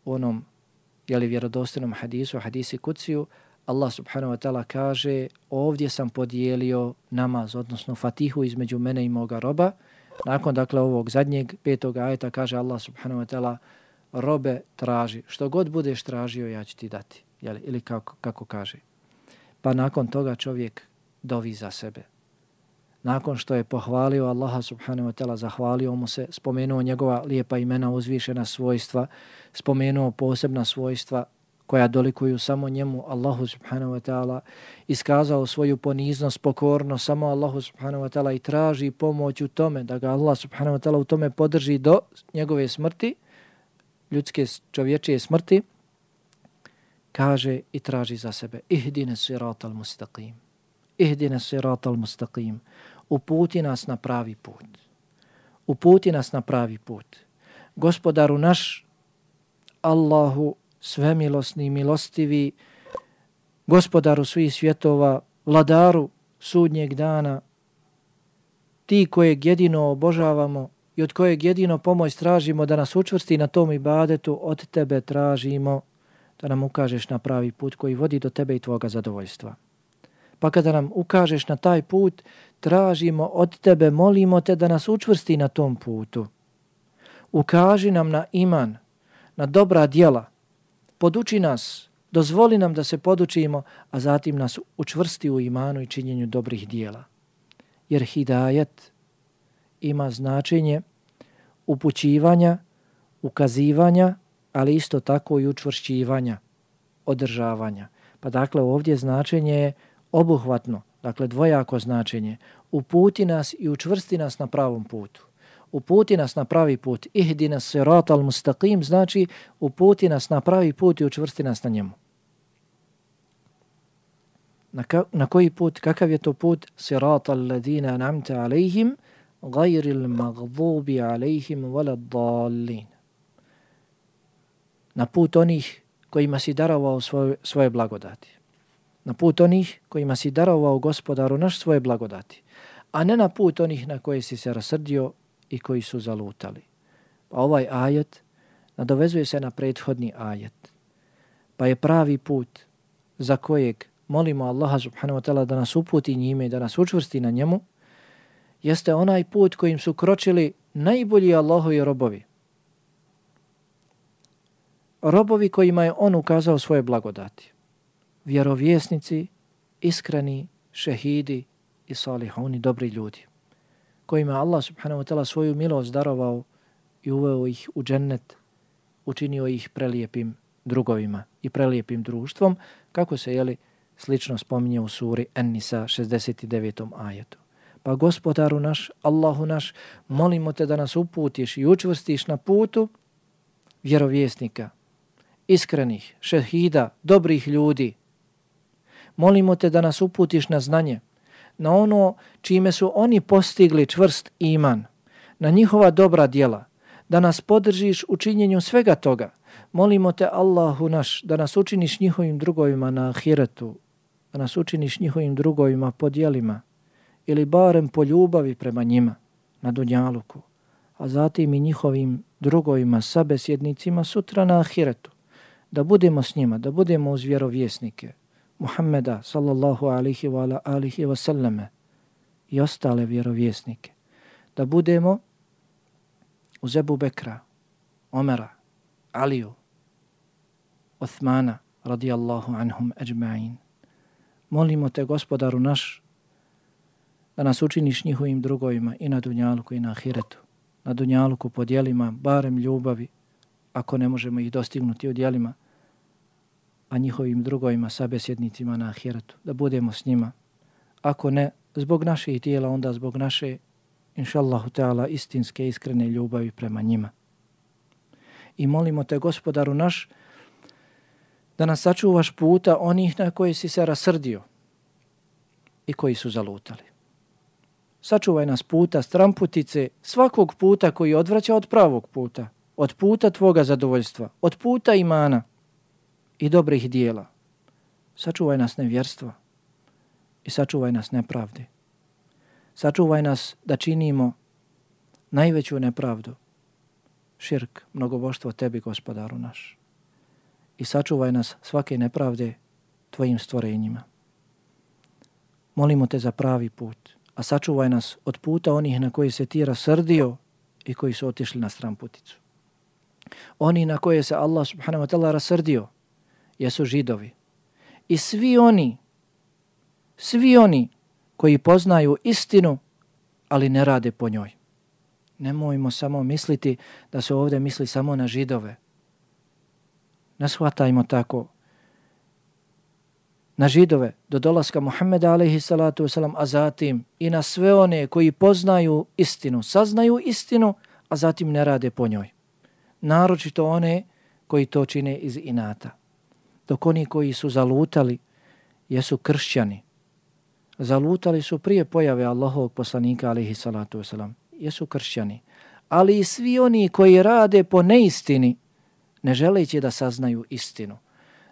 u onom jeli, vjerodostinom hadisu, hadisi kuciju, Allah subhanahu wa ta'ala kaže ovdje sam podijelio namaz, odnosno fatihu između mene i moga roba. Nakon dakle ovog zadnjeg petog ajeta kaže Allah subhanahu wa ta'ala robe traži. Što god budeš tražio ja ću ti dati jeli, ili kako, kako kaže. Pa nakon toga čovjek dovi za sebe. Nakon što je pohvalio Allaha subhanahu wa ta'ala, zahvalio mu se, spomenuo njegova lijepa imena, uzvišena svojstva, spomenuo posebna svojstva koja dolikuju samo njemu, Allahu subhanahu wa ta'ala, iskazao svoju poniznost, pokorno samo Allahu subhanahu wa ta'ala i traži pomoć u tome, da ga Allah subhanahu wa ta'ala u tome podrži do njegove smrti, ljudske čovječije smrti, kaže i traži za sebe ihdine sirat al mustaqim ihdine sirat al mustaqim uputi nas na pravi put uputi nas na pravi put. Gospodaru naš Allahu svemilosni i milostivi gospodaru svih svjetova vladaru sudnjeg dana ti kojeg jedino obožavamo i od kojeg jedino pomoć tražimo da nas učvrsti na tom ibadetu od tebe tražimo da nam ukažeš na pravi put koji vodi do tebe i tvoga zadovoljstva. Pa kada nam ukažeš na taj put, tražimo od tebe, molimo te da nas učvrsti na tom putu. Ukaži nam na iman, na dobra djela, poduči nas, dozvoli nam da se podučimo, a zatim nas učvrsti u imanu i činjenju dobrih dijela. Jer hidajet ima značenje upućivanja, ukazivanja, ali isto tako i učvršćivanja, održavanja. Pa dakle ovdje značenje je obuhvatno, dakle dvojako značenje, uputi nas i učvrsti nas na pravom putu. Uputi nas na pravi put, ihdi nas sirat al mustaqim, znači uputi nas na pravi put i učvrsti nas na njemu. Na, ka, na koji put, kakav je to put? Sirat al ladina namta gajri gajril magdubi alejhim vala dalin na put onih kojima si darovao svoje, svoje blagodati. Na put onih kojima si darovao gospodaru naš svoje blagodati. A ne na put onih na koje si se rasrdio i koji su zalutali. Pa ovaj ajet nadovezuje se na prethodni ajet. Pa je pravi put za kojeg molimo Allaha subhanahu wa ta'ala da nas uputi njime i da nas učvrsti na njemu, jeste onaj put kojim su kročili najbolji Allahovi robovi robovi kojima je on ukazao svoje blagodati. Vjerovjesnici, iskreni, šehidi i salihuni, dobri ljudi, kojima Allah subhanahu wa ta'ala svoju milost darovao i uveo ih u džennet, učinio ih prelijepim drugovima i prelijepim društvom, kako se jeli slično spominje u suri An-Nisa 69. ajetu. Pa gospodaru naš, Allahu naš, molimo te da nas uputiš i učvrstiš na putu vjerovjesnika, iskrenih, šehida, dobrih ljudi. Molimo te da nas uputiš na znanje, na ono čime su oni postigli čvrst iman, na njihova dobra djela, da nas podržiš u činjenju svega toga. Molimo te, Allahu naš, da nas učiniš njihovim drugovima na ahiretu, da nas učiniš njihovim drugovima po dijelima ili barem po ljubavi prema njima na Dunjaluku, a zatim i njihovim drugovima, sabesjednicima sutra na ahiretu da budemo s njima, da budemo uz vjerovjesnike Muhammeda sallallahu alihi wa alihi wa sallame i ostale vjerovjesnike. Da budemo uz Ebu Bekra, Omera, Aliju, Othmana, radijallahu anhum ajma'in. Molimo te, gospodaru naš, da nas učiniš njihovim drugovima i na dunjaluku i na ahiretu. Na dunjaluku po dijelima, barem ljubavi, ako ne možemo ih dostignuti u dijelima, a njihovim drugovima, sabesjednicima na ahiretu, da budemo s njima. Ako ne, zbog naših tijela, onda zbog naše, inšallahu Teala, istinske, iskrene ljubavi prema njima. I molimo te, gospodaru naš, da nas sačuvaš puta onih na koje si se rasrdio i koji su zalutali. Sačuvaj nas puta stramputice svakog puta koji odvraća od pravog puta, od puta tvoga zadovoljstva, od puta imana i dobrih dijela. Sačuvaj nas nevjerstva i sačuvaj nas nepravde. Sačuvaj nas da činimo najveću nepravdu, širk, mnogoboštvo tebi, gospodaru naš i sačuvaj nas svake nepravde tvojim stvorenjima. Molimo te za pravi put, a sačuvaj nas od puta onih na koji se ti rasrdio i koji su otišli na stran puticu. Oni na koje se Allah subhanahu wa ta'ala rasrdio jesu židovi. I svi oni, svi oni koji poznaju istinu, ali ne rade po njoj. Nemojmo samo misliti da se ovdje misli samo na židove, ne shvatajmo tako na židove do dolaska Muhammeda alaihi salatu wasalam, a zatim i na sve one koji poznaju istinu, saznaju istinu, a zatim ne rade po njoj. Naročito one koji to čine iz inata. Dok oni koji su zalutali jesu kršćani. Zalutali su prije pojave Allahovog poslanika alihi salatu wasalam. Jesu kršćani. Ali i svi oni koji rade po neistini, ne želeći da saznaju istinu,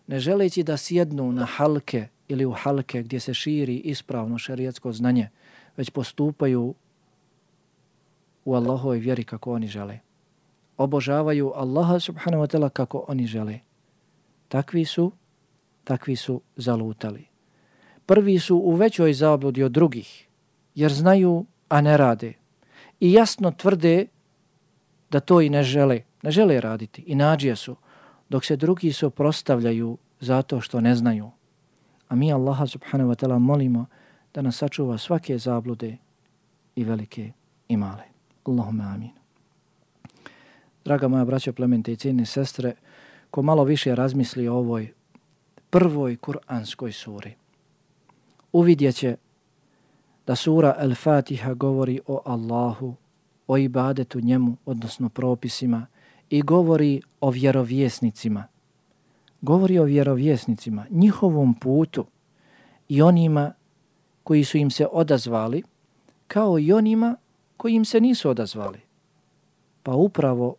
ne želeći da sjednu na halke ili u halke gdje se širi ispravno šerijetsko znanje, već postupaju u Allahovoj vjeri kako oni žele. Obožavaju Allaha subhanahu wa ta'ala kako oni žele. Takvi su, takvi su zalutali. Prvi su u većoj zabludi od drugih, jer znaju, a ne rade. I jasno tvrde da to i ne žele ne žele raditi i nađe su, dok se drugi su prostavljaju zato što ne znaju. A mi Allaha subhanahu wa ta'ala molimo da nas sačuva svake zablude i velike i male. Allahumma amin. Draga moja braća, plemente i cijene sestre, ko malo više razmisli o ovoj prvoj kuranskoj suri, uvidjet da sura El-Fatiha govori o Allahu, o ibadetu njemu, odnosno propisima, i govori o vjerovjesnicima. Govori o vjerovjesnicima, njihovom putu i onima koji su im se odazvali, kao i onima koji im se nisu odazvali. Pa upravo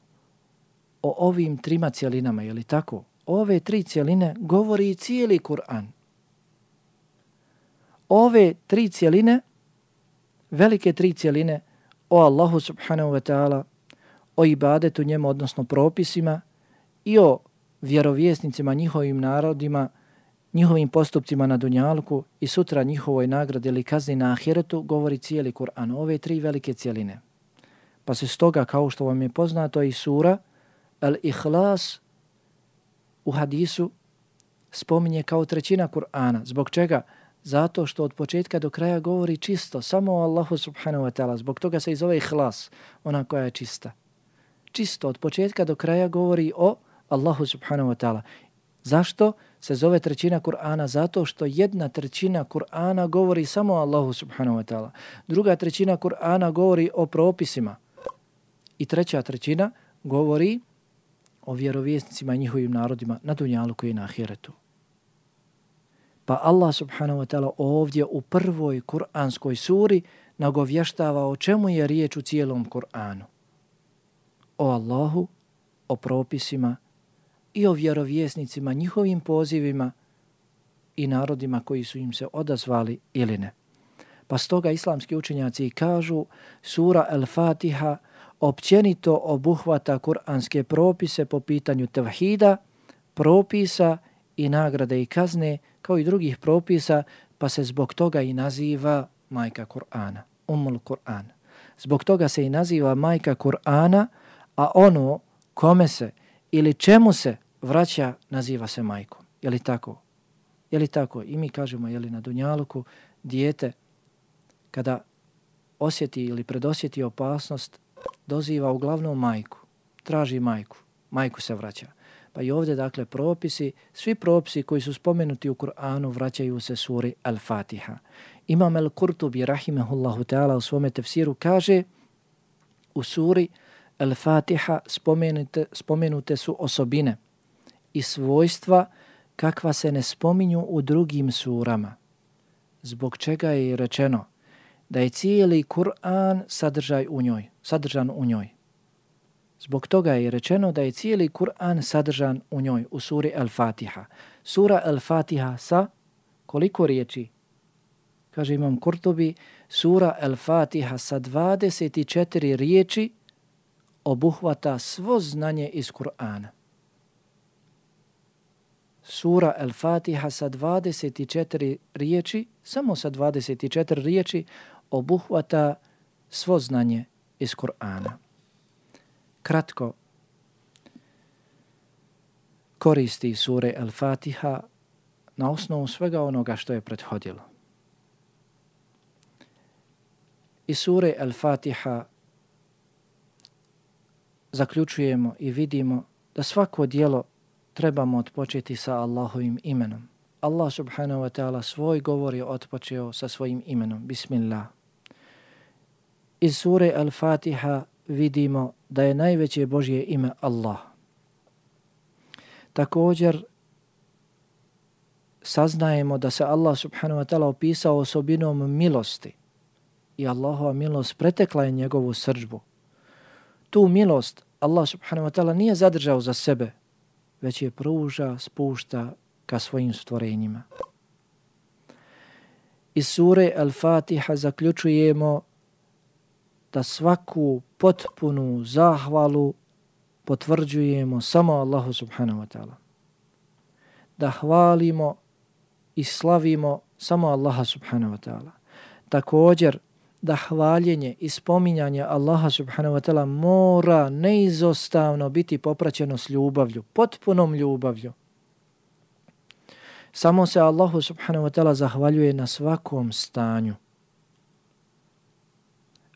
o ovim trima cijelinama, je li tako? Ove tri cijeline govori cijeli Kur'an. Ove tri cijeline, velike tri cijeline, o Allahu subhanahu wa ta'ala, o ibadetu njemu, odnosno propisima i o vjerovjesnicima, njihovim narodima, njihovim postupcima na Dunjalku i sutra njihovoj nagradi ili kazni na Ahiretu, govori cijeli Kur'an, ove tri velike cijeline. Pa se stoga, kao što vam je poznato, i sura Al-Ikhlas u hadisu spominje kao trećina Kur'ana. Zbog čega? Zato što od početka do kraja govori čisto, samo o Allahu subhanahu wa ta'ala. Zbog toga se i zove Ikhlas, ona koja je čista čisto od početka do kraja govori o Allahu subhanahu wa ta'ala. Zašto se zove trećina Kur'ana? Zato što jedna trećina Kur'ana govori samo o Allahu subhanahu wa ta'ala. Druga trećina Kur'ana govori o propisima. I treća trećina govori o vjerovjesnicima i njihovim narodima na dunjalu koji je na ahiretu. Pa Allah subhanahu wa ta'ala ovdje u prvoj kur'anskoj suri nagovještava o čemu je riječ u cijelom Kur'anu o Allahu, o propisima i o vjerovjesnicima, njihovim pozivima i narodima koji su im se odazvali ili ne. Pa stoga islamski učenjaci kažu sura El-Fatiha općenito obuhvata kuranske propise po pitanju tevhida, propisa i nagrade i kazne kao i drugih propisa pa se zbog toga i naziva majka Kur'ana, umul Kur'an. Zbog toga se i naziva majka Kur'ana, a ono kome se ili čemu se vraća naziva se majkom. Je li tako? Je li tako? I mi kažemo, je li na Dunjaluku dijete kada osjeti ili predosjeti opasnost, doziva uglavnom majku, traži majku, majku se vraća. Pa i ovdje, dakle, propisi, svi propisi koji su spomenuti u Kur'anu vraćaju se suri Al-Fatiha. Imam Al-Kurtubi, rahimehullahu ta'ala, u svome tefsiru kaže u suri Al-Fatiha spomenute, spomenute su osobine i svojstva kakva se ne spominju u drugim surama. Zbog čega je rečeno da je cijeli Kur'an sadržaj u njoj, sadržan u njoj. Zbog toga je rečeno da je cijeli Kur'an sadržan u njoj, u suri Al-Fatiha. Sura Al-Fatiha sa koliko riječi? Kaže imam Kurtobi, sura Al-Fatiha sa 24 riječi obuhvata svo znanje iz Kur'ana. Sura Al-Fatiha sa 24 riječi, samo sa 24 riječi, obuhvata svo znanje iz Kur'ana. Kratko, koristi sure Al-Fatiha na osnovu svega onoga što je prethodilo. I sure Al-Fatiha zaključujemo i vidimo da svako dijelo trebamo odpočeti sa Allahovim imenom. Allah subhanahu wa ta'ala svoj govor je otpočeo sa svojim imenom. Bismillah. Iz sure Al-Fatiha vidimo da je najveće Božje ime Allah. Također saznajemo da se Allah subhanahu wa ta'ala opisao osobinom milosti i Allahova milost pretekla je njegovu srđbu. Tu milost Allah subhanahu wa ta'ala nije zadržao za sebe, već je pruža, spušta ka svojim stvorenjima. Iz sure Al-Fatiha zaključujemo da svaku potpunu zahvalu potvrđujemo samo Allahu subhanahu wa ta'ala. Da hvalimo i slavimo samo Allaha subhanahu wa ta'ala. Također da hvaljenje i spominjanje Allaha subhanahu wa ta'ala mora neizostavno biti popraćeno s ljubavlju, potpunom ljubavlju. Samo se Allahu subhanahu wa ta'ala zahvaljuje na svakom stanju.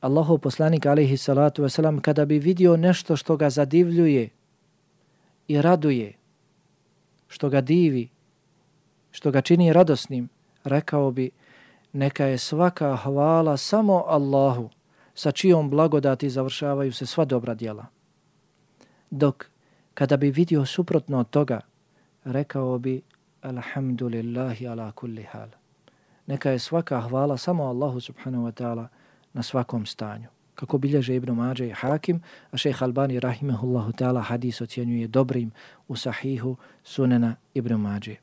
Allahov poslanik alaihi salatu wasalam kada bi vidio nešto što ga zadivljuje i raduje, što ga divi, što ga čini radosnim, rekao bi neka je svaka hvala samo Allahu sa čijom blagodati završavaju se sva dobra djela. Dok kada bi vidio suprotno od toga, rekao bi Alhamdulillahi ala kulli hal. Neka je svaka hvala samo Allahu subhanahu wa ta'ala na svakom stanju. Kako bilježe Ibn Mađe i Hakim, a šejh Albani rahimehullahu ta'ala hadis ocjenjuje dobrim u sahihu sunena Ibn Mađe.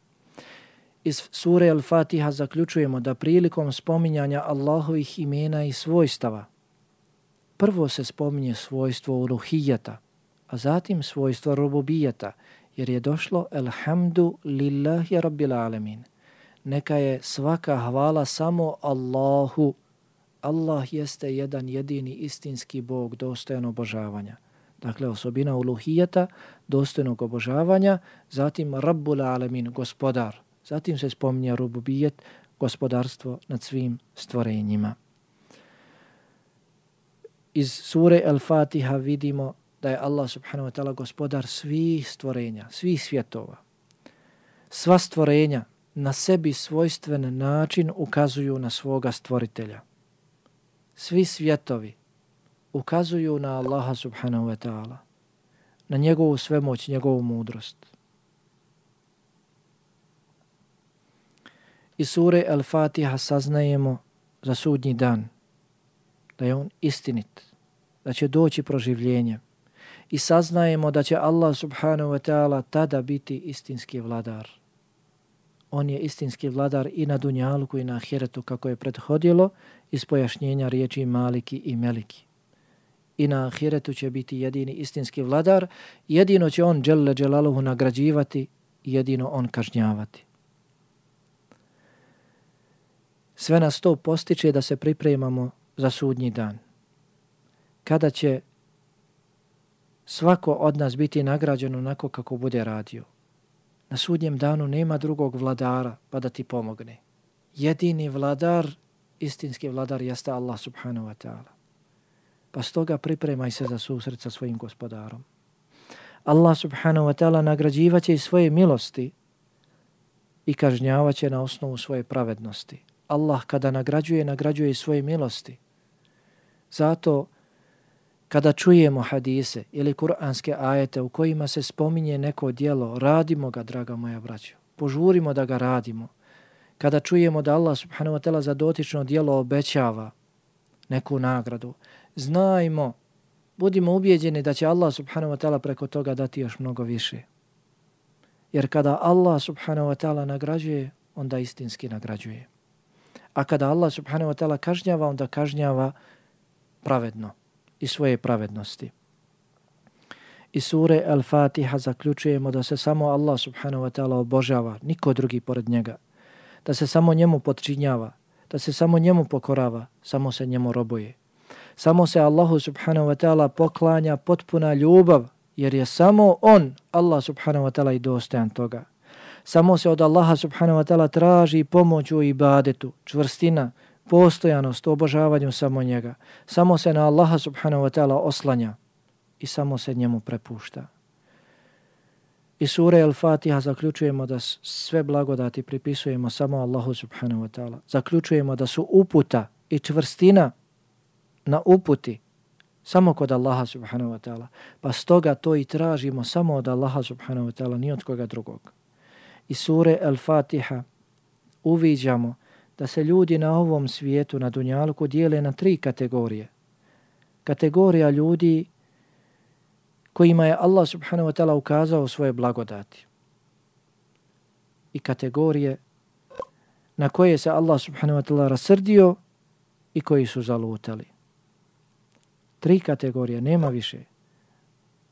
Iz sure Al-Fatiha zaključujemo da prilikom spominjanja Allahovih imena i svojstava prvo se spominje svojstvo uruhijata, a zatim svojstvo rububijata, jer je došlo Elhamdu lillahi rabbil alemin. Neka je svaka hvala samo Allahu, Allah jeste jedan jedini istinski Bog dostojan obožavanja. Dakle, osobina uluhijeta, dostojnog obožavanja, zatim Rabbul Alamin, gospodar. Zatim se spominje rububijet, gospodarstvo nad svim stvorenjima. Iz sure Al-Fatiha vidimo da je Allah subhanahu wa ta'ala gospodar svih stvorenja, svih svjetova. Sva stvorenja na sebi svojstven način ukazuju na svoga stvoritelja svi svjetovi ukazuju na Allaha subhanahu wa ta'ala, na njegovu svemoć, njegovu mudrost. Iz sure Al-Fatiha saznajemo za sudnji dan, da je on istinit, da će doći proživljenje i saznajemo da će Allah subhanahu wa ta'ala tada biti istinski vladar. On je istinski vladar i na Dunjaluku i na Ahiretu kako je prethodilo iz pojašnjenja riječi Maliki i Meliki. I na Ahiretu će biti jedini istinski vladar, jedino će on Đelle Đelaluhu nagrađivati, jedino on kažnjavati. Sve nas to postiče da se pripremamo za sudnji dan. Kada će svako od nas biti nagrađen onako kako bude radio. Na sudnjem danu nema drugog vladara pa da ti pomogne. Jedini vladar, istinski vladar, jeste Allah subhanahu wa ta'ala. Pa stoga pripremaj se za susret sa svojim gospodarom. Allah subhanahu wa ta'ala nagrađivaće i svoje milosti i kažnjavaće na osnovu svoje pravednosti. Allah kada nagrađuje, nagrađuje i svoje milosti. Zato kada čujemo hadise ili kuranske ajete u kojima se spominje neko dijelo, radimo ga, draga moja braćo. Požurimo da ga radimo. Kada čujemo da Allah subhanahu wa ta'ala za dotično dijelo obećava neku nagradu, znajmo, budimo ubjeđeni da će Allah subhanahu wa ta'ala preko toga dati još mnogo više. Jer kada Allah subhanahu wa ta'ala nagrađuje, onda istinski nagrađuje. A kada Allah subhanahu wa ta'ala kažnjava, onda kažnjava pravedno i svoje pravednosti. I sure Al-Fatiha zaključujemo da se samo Allah subhanahu wa ta'ala obožava, niko drugi pored njega. Da se samo njemu podčinjava, da se samo njemu pokorava, samo se njemu robuje. Samo se Allahu subhanahu wa ta'ala poklanja potpuna ljubav, jer je samo on, Allah subhanahu wa ta'ala, i dostajan toga. Samo se od Allaha subhanahu wa ta'ala traži pomoć u ibadetu, čvrstina, postojanost u obožavanju samo njega. Samo se na Allaha subhanahu wa ta'ala oslanja i samo se njemu prepušta. I sure Al-Fatiha zaključujemo da sve blagodati pripisujemo samo Allahu subhanahu wa ta'ala. Zaključujemo da su uputa i čvrstina na uputi samo kod Allaha subhanahu wa ta'ala. Pa stoga to i tražimo samo od Allaha subhanahu wa ta'ala, ni od koga drugog. I sure Al-Fatiha uviđamo da se ljudi na ovom svijetu, na Dunjalku, dijele na tri kategorije. Kategorija ljudi kojima je Allah subhanahu wa ta'ala ukazao svoje blagodati. I kategorije na koje se Allah subhanahu wa ta'ala rasrdio i koji su zalutali. Tri kategorije, nema više.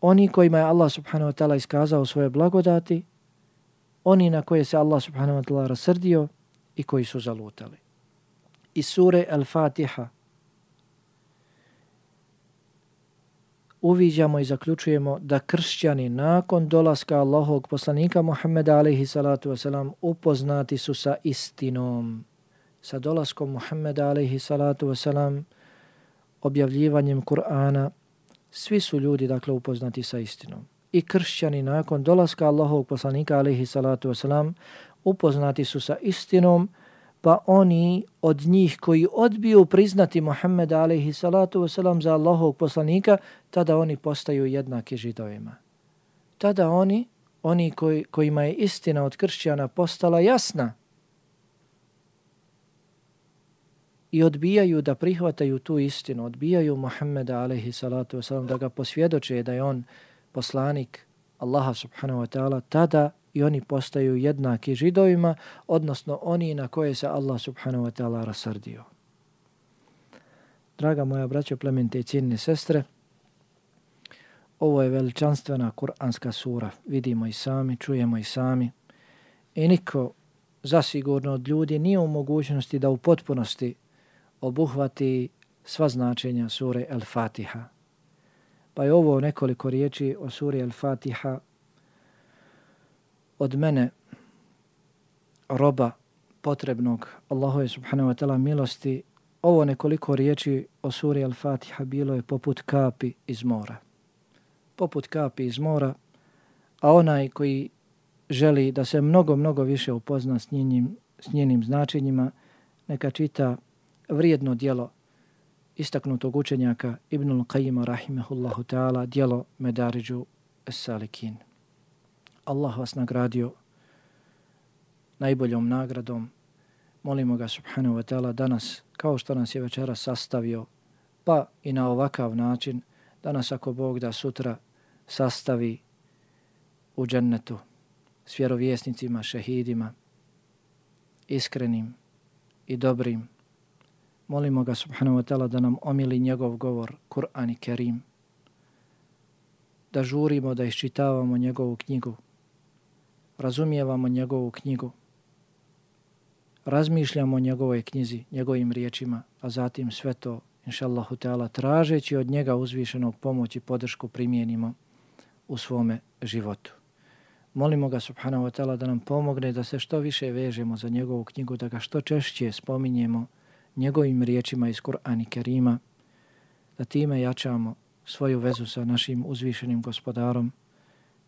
Oni kojima je Allah subhanahu wa ta'ala iskazao svoje blagodati, oni na koje se Allah subhanahu wa ta'ala rasrdio i koji su zalutali. I sure Al-Fatiha uviđamo i zaključujemo da kršćani nakon dolaska Allahog poslanika Muhammeda alaihi salatu wasalam upoznati su sa istinom. Sa dolaskom Muhammeda alaihi salatu wasalam objavljivanjem Kur'ana svi su ljudi dakle upoznati sa istinom. I kršćani nakon dolaska Allahog poslanika alaihi salatu wasalam upoznati su sa istinom, pa oni od njih koji odbiju priznati Muhammeda alaihi salatu wasalam za Allahog poslanika, tada oni postaju jednaki židovima. Tada oni, oni koji, kojima je istina od kršćana postala jasna i odbijaju da prihvataju tu istinu, odbijaju Muhammeda alaihi salatu wasalam da ga posvjedoče da je on poslanik Allaha subhanahu wa ta'ala, tada i oni postaju jednaki židovima, odnosno oni na koje se Allah subhanahu wa ta'ala rasrdio. Draga moja braćo, plemente i cijenine sestre, ovo je veličanstvena kuranska sura. Vidimo i sami, čujemo i sami. I niko zasigurno od ljudi nije u mogućnosti da u potpunosti obuhvati sva značenja sure El-Fatiha. Pa je ovo nekoliko riječi o suri El-Fatiha od mene roba potrebnog Allahove subhanahu wa ta'ala milosti ovo nekoliko riječi o suri Al-Fatiha bilo je poput kapi iz mora. Poput kapi iz mora, a onaj koji želi da se mnogo, mnogo više upozna s njenim, s njenim značenjima, neka čita vrijedno dijelo istaknutog učenjaka Ibnul Qajima rahimehullahu ta'ala, dijelo Medariđu Salikin. Allah vas nagradio najboljom nagradom. Molimo ga subhanahu wa ta'ala danas, kao što nas je večera sastavio, pa i na ovakav način, danas ako Bog da sutra sastavi u džennetu s vjerovjesnicima, šehidima, iskrenim i dobrim. Molimo ga subhanahu wa ta'ala da nam omili njegov govor, Kur'an i Kerim, da žurimo, da iščitavamo njegovu knjigu, razumijevamo njegovu knjigu, razmišljamo o njegovoj knjizi, njegovim riječima, a zatim sve to, inšallahu Teala, tražeći od njega uzvišenog i podršku primijenimo u svome životu. Molimo ga subhanahu wa ta'ala da nam pomogne da se što više vežemo za njegovu knjigu, da ga što češće spominjemo njegovim riječima iz Kur'ana i Kerima, da time jačamo svoju vezu sa našim uzvišenim gospodarom,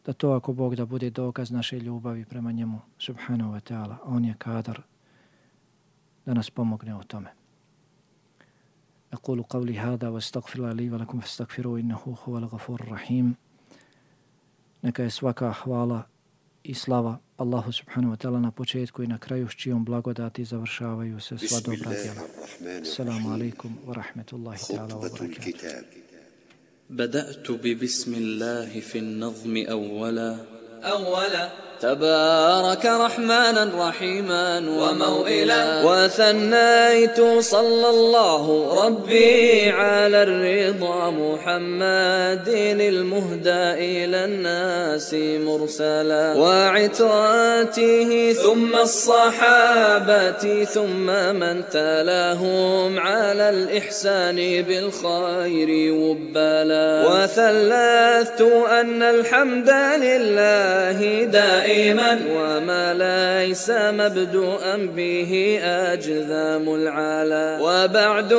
da to ako Bog da bude dokaz naše ljubavi prema njemu, subhanahu wa ta'ala, on je kadar da nas pomogne u tome. أقول قولي هذا واستغفر لي ولكم فاستغفروا إنه هو الغفور الرحيم Neka je svaka hvala i slava Allahu subhanahu wa ta'ala na početku i na kraju s čijom blagodati završavaju se sva dobra djela. Assalamu alaikum wa rahmetullahi ta'ala wa barakatuh. بدأت ببسم الله في النظم أولا. أولا. تبارك رحمانا رحيما وموئلا. وثنيت صلى الله ربي على الرضا محمد المهدى إلى الناس مرسلا. وعتراته ثم الصحابة ثم من تلاهم على الإحسان بالخير وبلا. وثلثت أن الحمد لله دائما دائما وما ليس مبدوءا به أجذام العلا. وبعد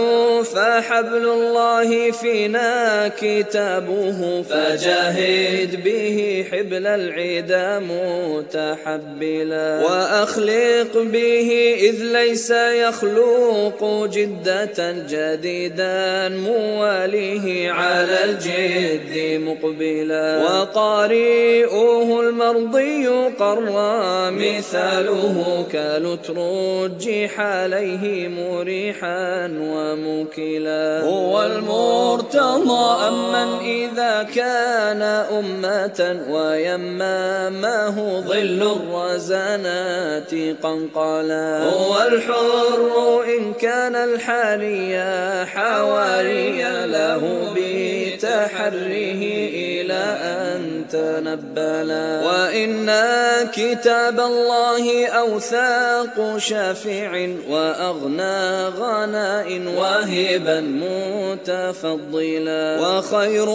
فحبل الله فينا كتابه فجاهد به حبل العدا متحبلا. وأخلق به إذ ليس يخلق جدة جديدا مواليه على الجد مقبلا. وقارئه المرضي قرى مثاله كالترجح عليه مريحا ومكلا هو المرتضى أمن إذا كان أمة ويمامه ظل الرزانات قنقلا. هو الحر إن كان الحالي حواري له بتحريه إلى أن تنبلا وإن كتاب الله أوثاق شافع وأغنى غناء واهبا متفضلا. وخير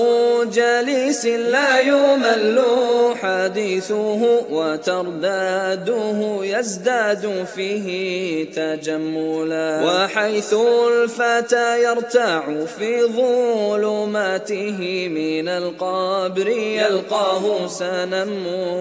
جليس لا يمل حديثه وترداده يزداد فيه تجملا. وحيث الفتى يرتع في ظلماته من القبر يلقاه سنا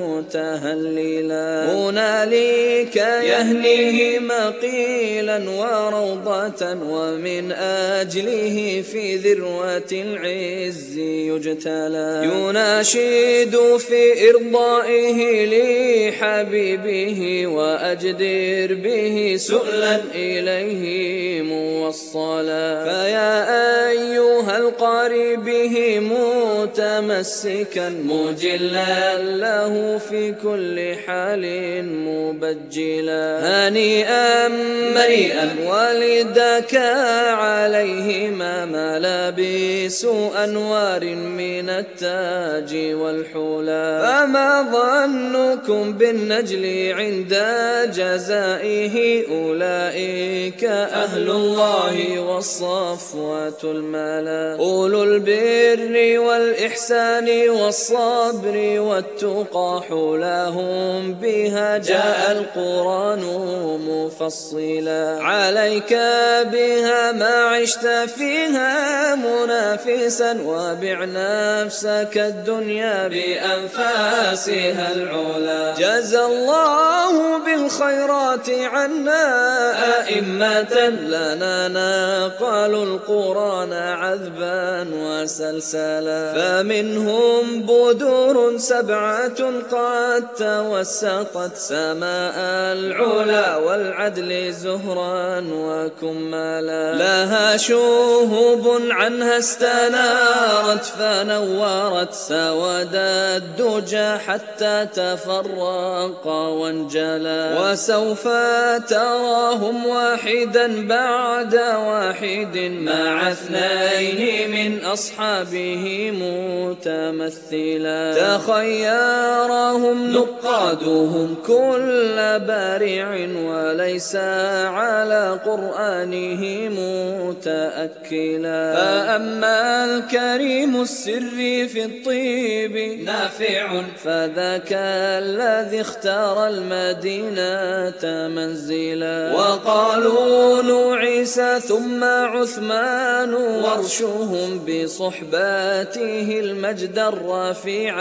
متهللا هنالك يهنيه مقيلا وروضة ومن أجله في ذروة العز يجتلى. يناشد في إرضائه لحبيبه وأجدر به سؤلا إليه موصلا. فيا أيها القاري به متمسكا مجلا له في كل حال مبجلا. هنيئا مريئا ولدك عليهما ملابس أنوار من التاج والحلا. فما ظنكم بالنجل عند جزائه أولئك أهل الله والصفوة الملا. أولو البر والإحسان والصبر والتقى حولهم بها جاء القرآن مفصلا. عليك بها ما عشت فيها منافسا وبع نفسك الدنيا بأنفاسها العلا. جزى الله بالخيرات عنا أئمة لنا نقالوا القرآن عذبا وسلسلا. فمنهم بدور سبعة قد توسطت سماء العلا والعدل زهرا وكمالا. لها شهب عنها استنارت فنورت سواد الدجى حتى تفرق وانجلى. وسوف تراهم واحدا بعد واحد مع اثنين من أصحابه متمثلا تخيرهم نقادهم كل بارع وليس على قرآنه متأكلا فأما الكريم السر في الطيب نافع فذاك الذي اختار المدينة منزلا وقالوا عيسى ثم عثمان ورشهم المجد الرفيع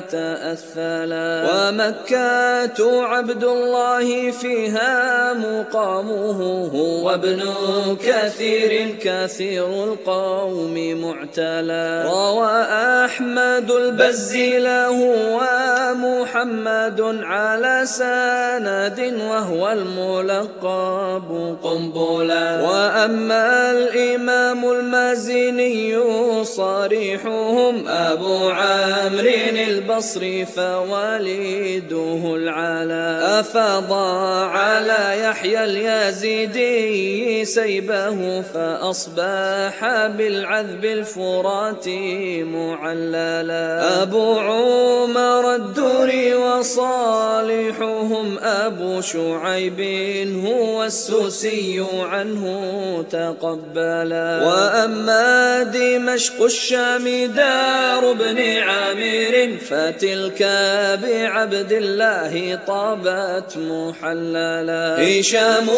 تأثلا ومكة عبد الله فيها مقامه هو ابن كثير كثير القوم معتلا. روى أحمد البزي له ومحمد على سند وهو الملقب قنبلا. وأما الإمام المازني صريحهم أبو عمرو البصري فوالده العلا. أفاض على يحيى اليزيدي سيبه فأصبح بالعذب الفرات معللا. أبو عمر الدري وصالحهم أبو شعيب هو السوسي عنه تقبلا. وأما دمشق الشام دار ابن عامر فتلك بعبد الله طابت محللا. هشام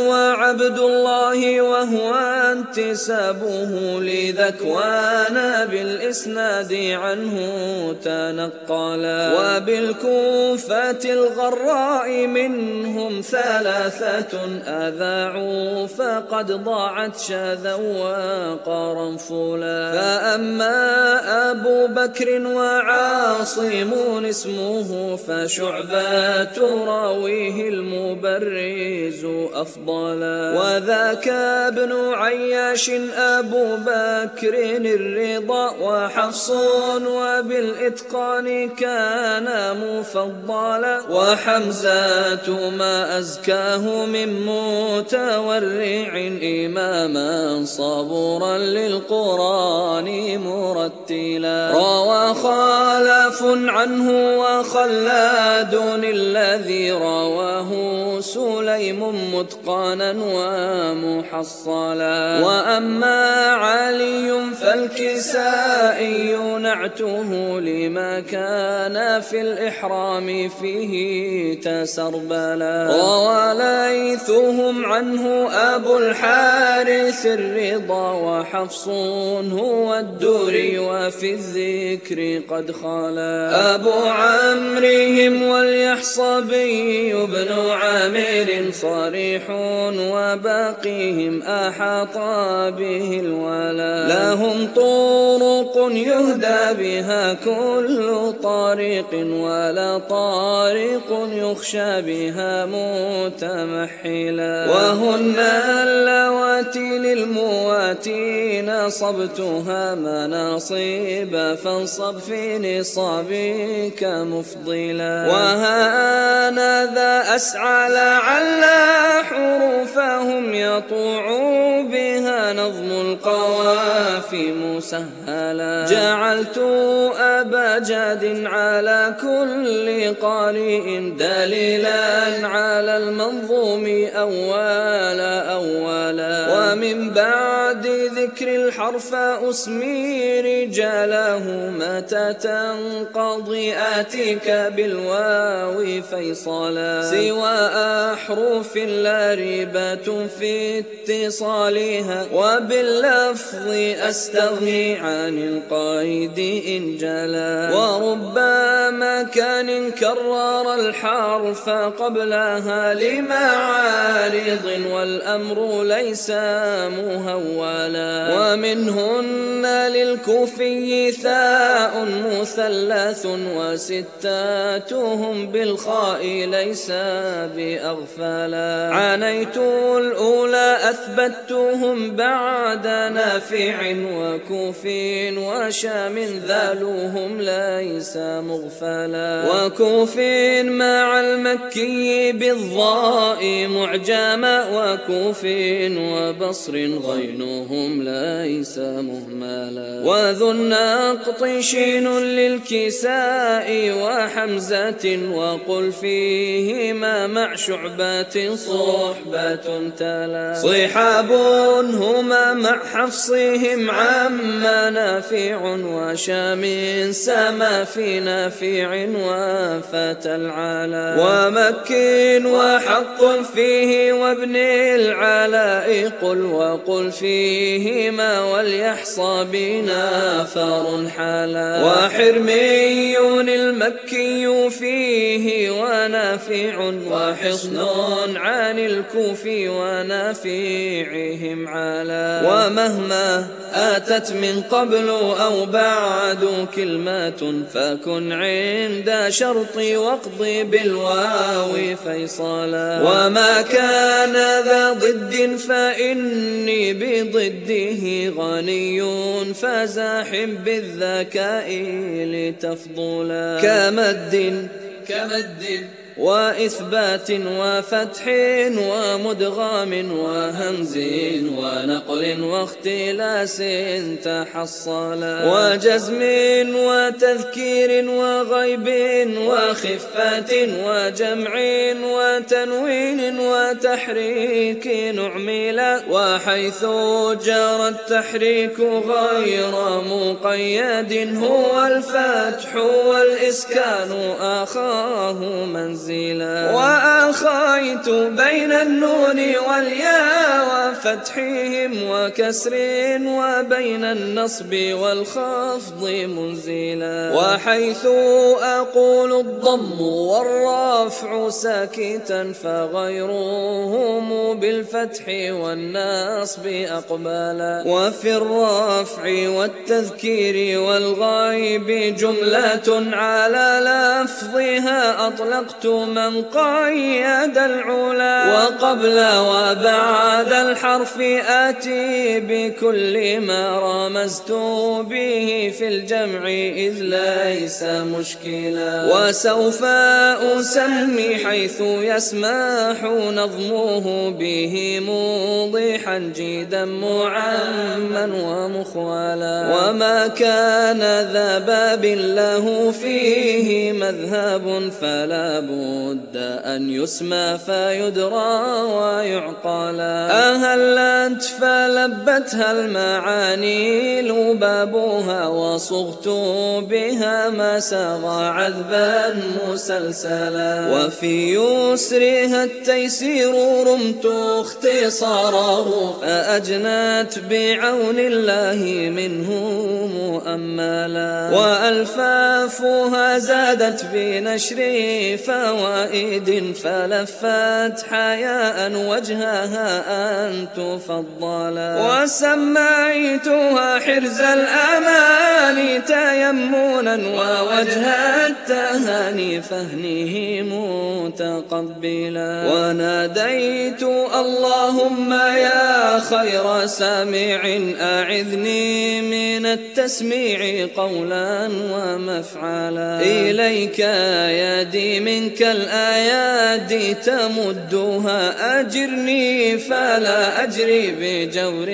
وعبد الله وهو انتسابه لذكوان بالإسناد عنه تنقلا. وبالكوفة الغراء منهم ثلاثة أذاعوا فقد ضاعت شذا وقرنفلا فأما أبو بكر وعاصم اسمه فشعبة راويه المبرز أفضلا وذاك ابن عياش أبو بكر الرضا وحفص وبالإتقان كان مفضلا وحمزة ما أزكاه من متورع إماما صبورا للقرآن مرتلا روى خالف عنه وخلاد الذي رواه سليم متقانا ومحصلا. وأما علي فالكسائي نعته لما كان في الإحرام فيه تسربلا. روى ليثهم عنه أبو الحارث الرضا وحفص هو الدري وفي الذكر قد خلا. أبو عمرهم واليحصبي بن عامر صريح وباقيهم أحاط به الولا. لهم طرق يهدى بها كل طريق ولا طارق يخشى بها متمحلا. وهن اللواتي للمواتي نصبتها مناصب فانصب في نصابك مفضلا. وها أنا ذا أسعى لعل حروفهم يطوع بها نظم القوافي مسهلا جعلت أبا جاد على كل قارئ دليلا على المنظوم أولا أولا. ومن بعد ذكر الحرف أسمي رجاله متى تنقضي آتيك بالواو فيصلا. سوى أحرف لا ريبة في اتصالها وباللفظ أستغني عن القيد إن جلا. وربما كان كرر الحرف قبلها لمعارض والأمر ليس مهولا. ومنهن للكوفي ثاء مثلث وستاتهم بالخاء ليس بأغفلا عانيت الأولى أثبتهم بعد نافع وكوف وشام ذالوهم ليس مغفلا وكوف مع المكي بالضاء معجما وكوف وبصر غينهم ليس مهملا وذو النقط شين للكساء وحمزة وقل فيهما مع شعبة صحبة تلا. صحاب هما مع حفصهم عما نافع وشام سما في نافع وفتى العلا ومك وحق فيه وابن العلاء قل وقل فيهما وليحصى بنا. فار حلا وحرمي المكي فيه ونافع وحصن عن الكوف ونافعهم علا ومهما آتت من قبل أو بعد كلمات فكن عند شرطي واقضي بالواو فيصلا وما كان ذا ضد فإني بضده غني فزاحم بالذكاء لتفضلا. كمد. كمد. وإثبات وفتح ومدغام وهمز ونقل واختلاس تحصلا وجزم وتذكير وغيب وخفة وجمع وتنوين وتحريك نعملا وحيث جرى التحريك غير مقيد هو الفتح والإسكان أخاه منزلا منزلا. وأخيت بين النون والياء وفتحهم وكسر وبين النصب والخفض منزلا. وحيث أقول الضم والرفع ساكتا فغيرهم بالفتح والنصب أقبلا وفي الرفع والتذكير والغيب جملة على لفظها أطلقت من قيد العلا. وقبل وبعد الحرف آتي بكل ما رمزت به في الجمع إذ ليس مشكلا. وسوف أسمي حيث يسمح نظمه به موضحا جيدا معما ومخولا. وما كان ذا باب له فيه مذهب فلا بد أن يسمى فيدرى ويعقلا. أهلت فلبتها المعاني لبابها وصغت بها ما سغى عذبا مسلسلا. وفي يسرها التيسير رمت اختصاره فأجنت بعون الله منه مؤملا. وألفافها زادت بنشر فوائد فلفت حياء وجهها أن تفضلا وسميتها حرز الأمان تيمنا ووجه التهاني فهنه متقبلا. وناديت اللهم يا خير سامع أعذني من التسميع قولا ومفعلا. إليك يدي منك الآيات تمدها. أجرني فلا أجري بجور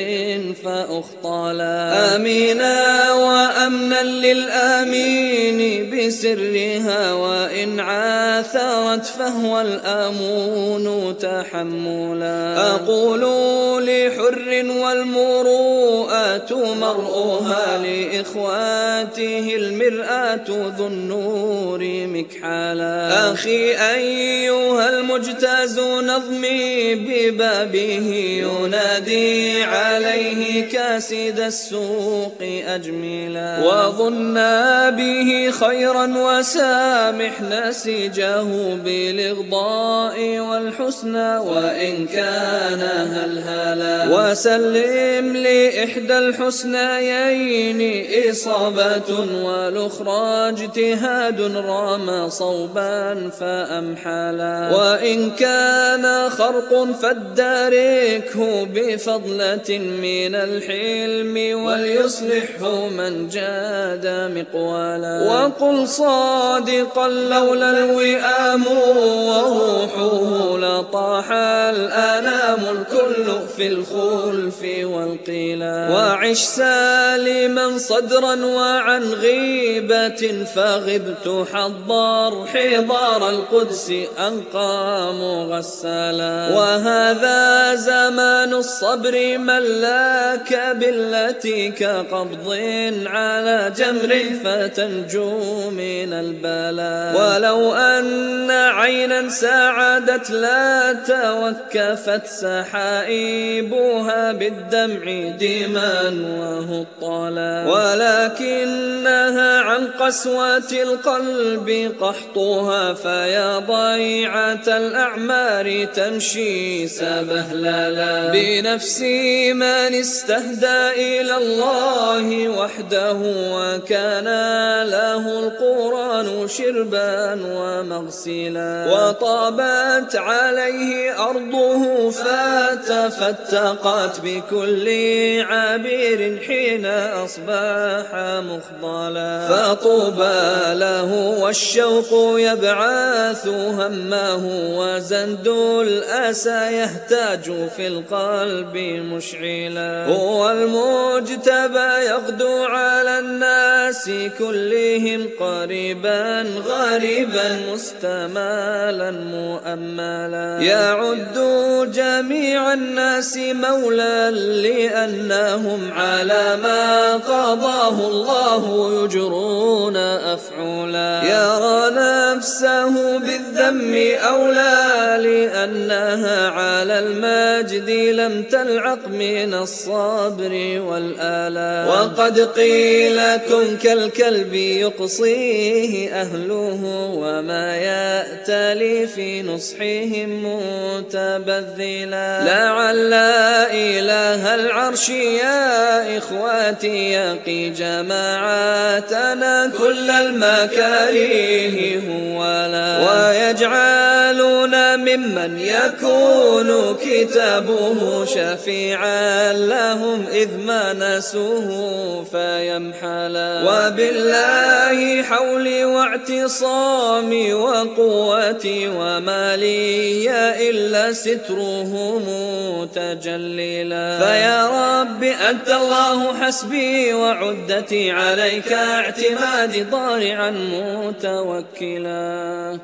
فأخطالا آمينا وأمنا للآمين بسرها. وإن عاثرت فهو الآمون تحملا. أقول لحر والمروءات مرؤها لإخواته المرآة ذو النور مكحالا. أخي أيها أيها المجتاز نظمي ببابه ينادي عليه كاسد السوق أجملا. وظنا به خيرا وسامح نسجه بالإغضاء والحسنى. وإن كان هلهلا. وسلم لإحدى الحسنيين إصابة والأخرى اجتهاد رام صوبا فأمحلا. وإن كان خرق فاداركه بفضلة من الحلم وليصلحه من جاد مقوالا. وقل صادقا لولا الوئام وروحه لطاح الأنام الكل في الخلف والقيلا وعش سالما صدرا وعن غيبة فغبت حضار حضار القدس أنقى مغسلا وهذا زمان الصبر من لاك بالتي كقبض على جمر فتنجو من البلاء. ولو أن عينا ساعدت لا توكفت سحائبها بالدمع دما وهطلا ولكنها عن قسوة القلب قحطها فيا ضيعة الأعمار تمشي سبهللا بنفسي من استهدى إلى الله وحده وكان له القرآن شربا ومغسلا. وطابت عليه أرضه فتفتقت بكل عبير حين أصبح مخضلا. فطوبى له والشوق يبعث همه وزند الأسى يهتاج في القلب مشعلا. هو المجتبى يغدو على الناس كلهم قريبا غريبا مستمالا مؤملا. يعد جميع الناس مولا لأنهم على ما قضاه الله يجرون أفعولا. يرى نفسه بالذم أولى لأنها على المجد لم تلعق من الصبر والآلاء وقد قيل كن كالكلب يقصيه أهله وما يأتلي في نصحهم متبذلا لعل إله العرش يا إخواتي يقي جماعاتنا كل المكاره ولا ويجعلنا ممن يكون كتابه شفيعا لهم إذ ما نسوه فيمحلا وبالله حولي واعتصامي وقوتي وما لي إلا ستره متجللا. فيا رب أنت الله حسبي وعدتي عليك اعتمادي ضارعا متوكلا.